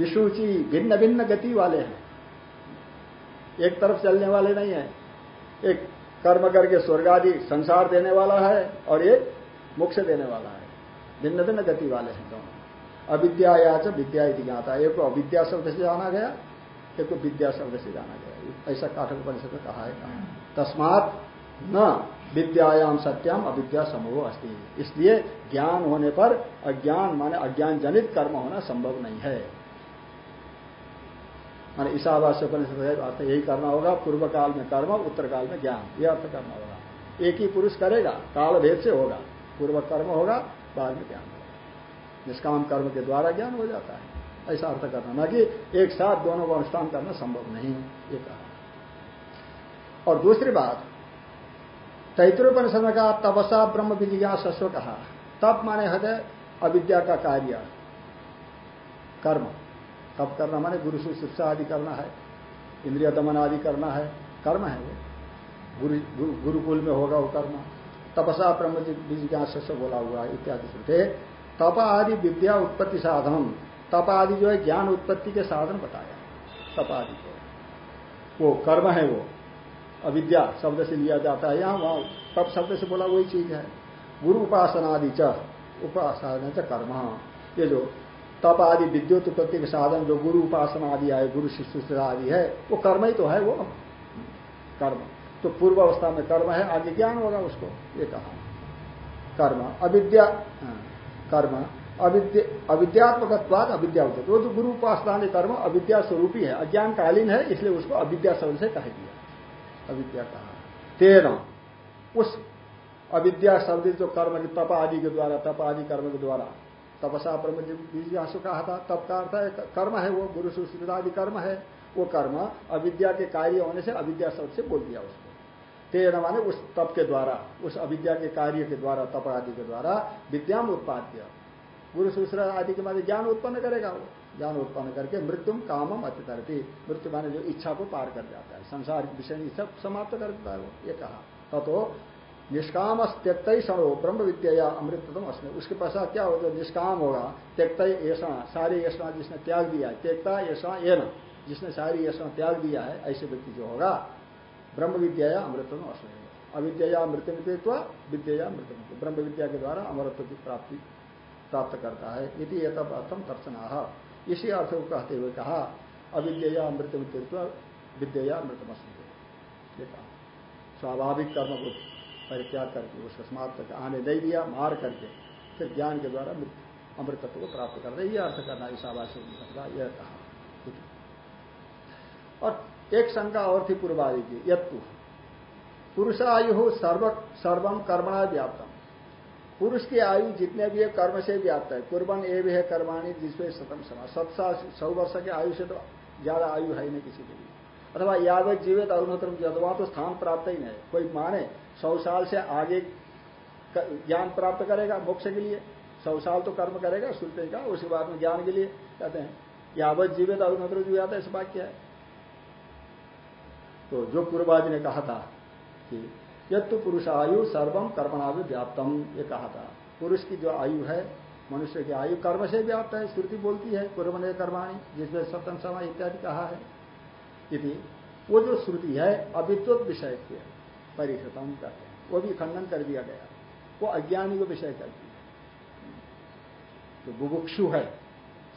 विशुचि भिन्न भिन्न गति वाले हैं। एक तरफ़ चलने वाले नहीं है। एक कर्म करके स्वर्ग आदि संसार देने वाला है और एक मोक्ष देने वाला है। भिन्न भिन्न गति वाले हैं दोनों। अविद्या या च विद्या ज्ञाता। एक को अविद्या शब्द से जाना गया, एक को विद्या शब्द से जाना गया। ऐसा काठक परिषद में कहा है। कहा तस्मात न विद्यायाम सत्याम, अविद्या समूह अस्ति। इसलिए ज्ञान होने पर अज्ञान माने अज्ञान जनित कर्म होना संभव नहीं है। माने ईशावास्य अर्थ यही करना होगा पूर्व काल में कर्म उत्तर काल में ज्ञान यह अर्थ करना होगा। एक ही पुरुष करेगा काल भेद से होगा पूर्व कर्म होगा, बाद में ज्ञान होगा। निष्काम कर्म के द्वारा ज्ञान हो जाता है। ऐसा अर्थ करना, न कि एक साथ दोनों को अनुष्ठान करना संभव नहीं ये कहा। और दूसरी बात, तैतृपनिषद में कहा, तपसा ब्रह्म विजिज्ञासस्व कहा तप माने हृदय, अविद्या का कार्य, कर्म। तप करना माने गुरु से शिक्षा आदि करना है, इंद्रिय दमन आदि करना है, कर्म है वो। गुरु गुरुकुल में होगा वो कर्म। तपसा ब्रह्म जिज्ञास से बोला हुआ है, इत्यादि सुनते तप आदि विद्या उत्पत्ति साधन, तप आदि जो है ज्ञान उत्पत्ति के साधन बताया। तप आदि को। वो कर्म है वो। अविद्या शब्द से लिया जाता है, यहाँ वहाँ तप शब्द से बोला वही चीज़ है। गुरु उपासनादि च, उपासना च कर्म। ये जो तप आदि विद्युत उत्पत्ति के साधन जो गुरु उपासना आदि है गुरु शिष्य आदि है वो कर्म ही तो है वो। कर्म। तो पूर्व अवस्था में कर्म है आगे ज्ञान होगा उसको ये कहा। कर्म। अविद्या हाँ, कर्म। अविद्या अविद्यात्मकत्वाद अविद्या वो तो गुरु उपासना कर्म अविद्या स्वरूप ही है अज्ञान कालीन है इसलिए उसको अविद्या शब्द से कह दिया। अविद्या कहा। तेरह उस अविद्या शब्द जो कर्म तप आदि के द्वारा तप आदि कर्म के द्वारा तपसा ब्रह्म जिज्ञासु कहा था, तप का अर्थ है कर्म है वो, गुरु सुश्रितादि कर्म है, वो कर्म अविद्या के कार्य होने से अविद्या शब्द से बोल दिया उसको। तेरह माने उस तप के द्वारा, उस अविद्या के कार्य के द्वारा, तप आदि के द्वारा विद्याम उत्पाद्य। गुरु सुश्रा आदि के माने ज्ञान उत्पन्न करेगा वो। ज्ञान उत्पन्न करके मृत्युम कामम अतितरती। मृत्यु माने जो इच्छा को पार कर जाता है, संसार विषय इच्छा समाप्त कर देता है वो, ये कहा। तथो निष्काम त्यक्त ही सणो ब्रह्म विद्या या अमृतम अस्में। उसके पश्चात क्या होगा? निष्काम होगा। त्यक्त ऐसा, सारी यशना जिसने त्याग दिया है। त्यक्ता ऐसा ये न जिसने सारी यशना त्याग दिया है, ऐसे व्यक्ति जो होगा ब्रह्म विद्या या अमृतम अस्में। अविद्या मृत्यु विद्या मृत्यु ब्रह्म विद्या के द्वारा अमृत की प्राप्ति प्राप्त करता है। यदि एतब अर्थम दर्शना। इसी अर्थ को कहते हुए कहा अविद्या मृत्यु विद्या मृतमस्मृत स्वाभाविक कर्म को परित्याग करके, उसको समाप्त करके, आने नहीं दिया, मार करके, फिर ज्ञान के द्वारा अमृतत्व को प्राप्त करना ये अर्थ करना ईशावासी का यह कहा। और एक शंका और थी पूर्वादि की, यत्तु। पुरुषायु सर्व सर्वम कर्मणा व्याप्तम। पुरुष की आयु जितने भी है, कर्म से व्याप्त है। कुर्बन ए भी है, कर्माणी, जिसमें सतम समा सत्सा सौ वर्ष के आयु से तो ज़्यादा आयु है नहीं किसी के लिए। अथवा यावत जीवित अरुणोत्तम वहाँ तो स्थान प्राप्त ही नहीं कोई माने, सौ साल से आगे ज्ञान प्राप्त करेगा मोक्ष के लिए, सौ साल तो कर्म करेगा सुनते का उसके बाद में ज्ञान के लिए कहते हैं। यावत जीवित अरुणोत्तर जो आता है, इस वाक्य है। तो जो पूर्वाज ने कहा था कि यद तो पुरुष आयु सर्वम कर्मणावि व्याप्तम, ये कहा था। पुरुष की जो आयु है, मनुष्य की आयु कर्म से व्याप्त है, श्रुति बोलती है, पूर्व ने कर्माणी, जिसमें सतन समय इत्यादि कहा है। यदि वो जो श्रुति है, अविद्वत विषय के परिहृतम करते हैं। वो भी खंडन कर दिया गया। वो अज्ञानी को विषय करती है जो बुभुक्षु है,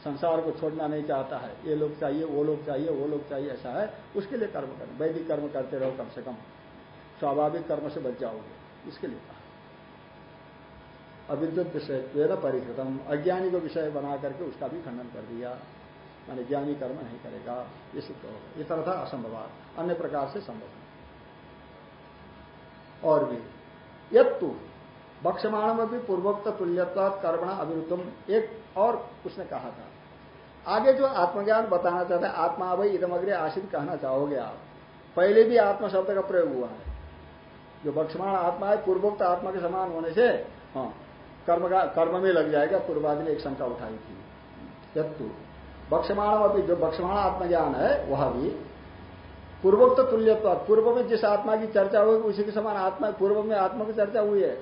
संसार को छोड़ना नहीं चाहता है। ये लोग चाहिए, वो लोग चाहिए, वो लोग चाहिए, ऐसा है, उसके लिए कर्म करें। वैदिक कर्म करते रहो कम से कम। स्वाभाविक कर्म से बच जाओगे। इसके लिए कहा। अविद्युत विषय परिहृतम। अज्ञानी को विषय बना करके उसका भी खंडन कर दिया। माने ज्ञानी कर्म नहीं करेगा। ये सिद्ध होगा ये तरह था असंभव अन्य प्रकार से संभव और भी, यत्तु बक्षमाण में भी पूर्वोक्त तुल्यता कर्मणा अविरुद्धम। एक और उसने कहा था। आगे जो आत्मज्ञान बताना चाहते हैं, आत्मा भाई इदमग्रे आशित कहना चाहोगे आप। पहले भी आत्मा शब्द का प्रयोग हुआ है। जो बक्षमाण आत्मा है, पूर्वोक्त आत्मा के समान होने से हाँ कर्म का, कर्म में लग जाएगा। पूर्वादि ने एक शंका उठाई थी। यत्तु बक्षमाण अभी जो बक्षमाण आत्मज्ञान है, वह भी पूर्वोक्त तुल्यत्व, पूर्व में जिस आत्मा की चर्चा हुई, उसी के समान आत्मा, पूर्व में आत्मा की चर्चा हुई है।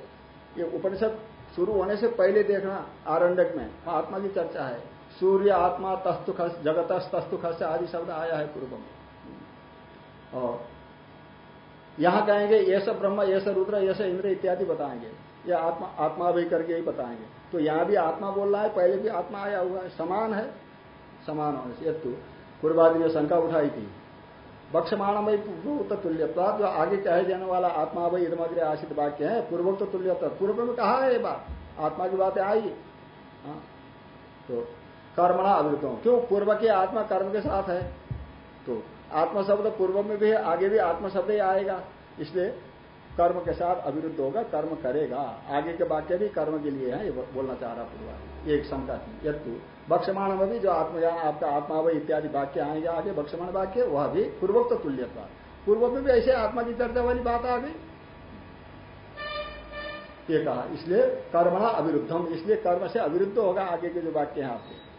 ये उपनिषद शुरू होने से पहले देखना आरण्यक में आत्मा की चर्चा है। सूर्य आत्मा तस्तु खस जगत तस्तु खस आदि शब्द आया है पूर्व में। और यहाँ कहेंगे, ये सब ब्रह्म, ये सब रुद्र, ये सब इंद्र इत्यादि बताएँगे। ये आत्मा आत्मा भी करके ही बताएँगे। तो यहाँ भी आत्मा बोल रहा है, पहले भी आत्मा आया हुआ है, समान है। समान होने से यू पूर्वादि ने शंका उठाई थी। बक्षमाण भाई पूर्वोक्त तुल्यत्व जो आगे कहे जाने वाला आत्मा भाई इधमग्रे आशित वाक्य है, पूर्वोक्त तुल्यता पूर्व में कहा है ये बात, आत्मा की बातें आई। हाँ तो कर्मणा अविरुद्ध क्यों? पूर्व की आत्मा कर्म के साथ है। तो आत्मा शब्द पूर्व में भी आगे भी आत्मा शब्द ही आएगा। इसलिए कर्म के साथ अविरुद्ध होगा, कर्म करेगा। आगे के वाक्य भी कर्म के लिए है, ये बोलना चाह रहा पूर्वा एक शंका थी। यदु बक्षमाण में भी जो आत्मज्ञान आपका आत्मावय इत्यादि वाक्य आएँगे आगे बक्षमाण वाक्य, वह भी पूर्वोक्त तुल्यता पूर्व में भी ऐसे आत्मा की चर्चा वाली बात आ गई। ये कहा, इसलिए कर्मणा अविरुद्धम, इसलिए कर्म से अविरुद्ध होगा आगे के जो वाक्य हैं आपके।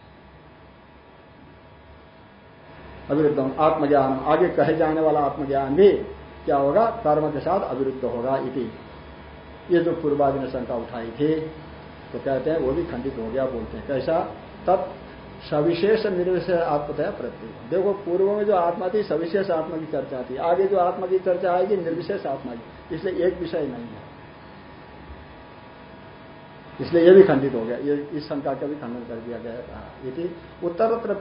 अविरुद्धम, आत्मज्ञान। आगे कहे जाने वाला आत्मज्ञान भी क्या होगा? कर्म के साथ अविरुद्ध होगा इति। ये जो पूर्वादि ने शंका उठाई थी तो कहते हैं, वो भी खंडित हो गया, बोलते हैं, कैसा? तब सविशेष निर्विशेष आत्मतया प्रत्यु देखो, पूर्व में जो आत्मा थी, सविशेष आत्मा की चर्चा थी। आगे जो आत्मा की चर्चा आएगी, निर्विशेष आत्मा की। इसलिए एक विषय नहीं है। इसलिए यह भी खंडित हो गया। ये, इस शंका का भी खंडन कर दिया गया यदि उत्तरत्र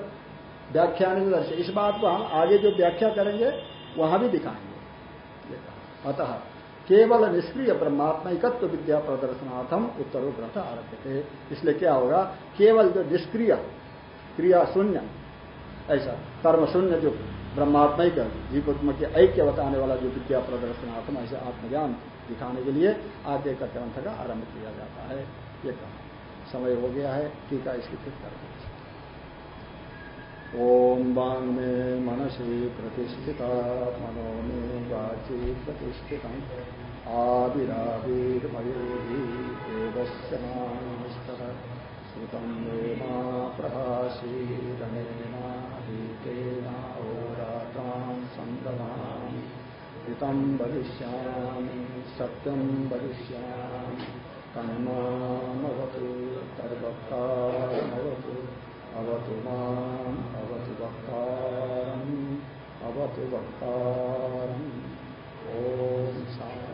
व्याख्यान इस बात को हम आगे जो व्याख्या करेंगे, वहाँ भी दिखाएँगे। अतः केवल निष्क्रिय ब्रह्मात्मिकत्व विद्या प्रदर्शनार्थम उत्तरो ग्रंथ आरभ्य थे इसलिए क्या होगा? केवल जो निष्क्रिय क्रिया शून्य, ऐसा कर्म शून्य जो ब्रह्मात्मिक जीवोत्म के ऐक्य बताने वाला जो विद्या प्रदर्शनार्थम ऐसे आत्मज्ञान दिखाने के लिए आगे का ग्रंथ का आरंभ किया जाता है। ये कहा। समय हो गया है टीका इसकी फिर कर ओम वांग में मनसी प्रतिष्ठिता मनो में वाची प्रतिष्ठित आविराविर्मयोगी देवस्यमानस्तः श्रुतं वेमा प्रभासीरणेनाधीतेनाहोरात्रां सन्दमामि हितं वदिष्यामि सत्यं वदिष्यामि तन्मामवतु तद्वक्तारमवतु अवतु माम् अवतु वक्तारम् अवतु वक्तारम्। ॐ शान्ति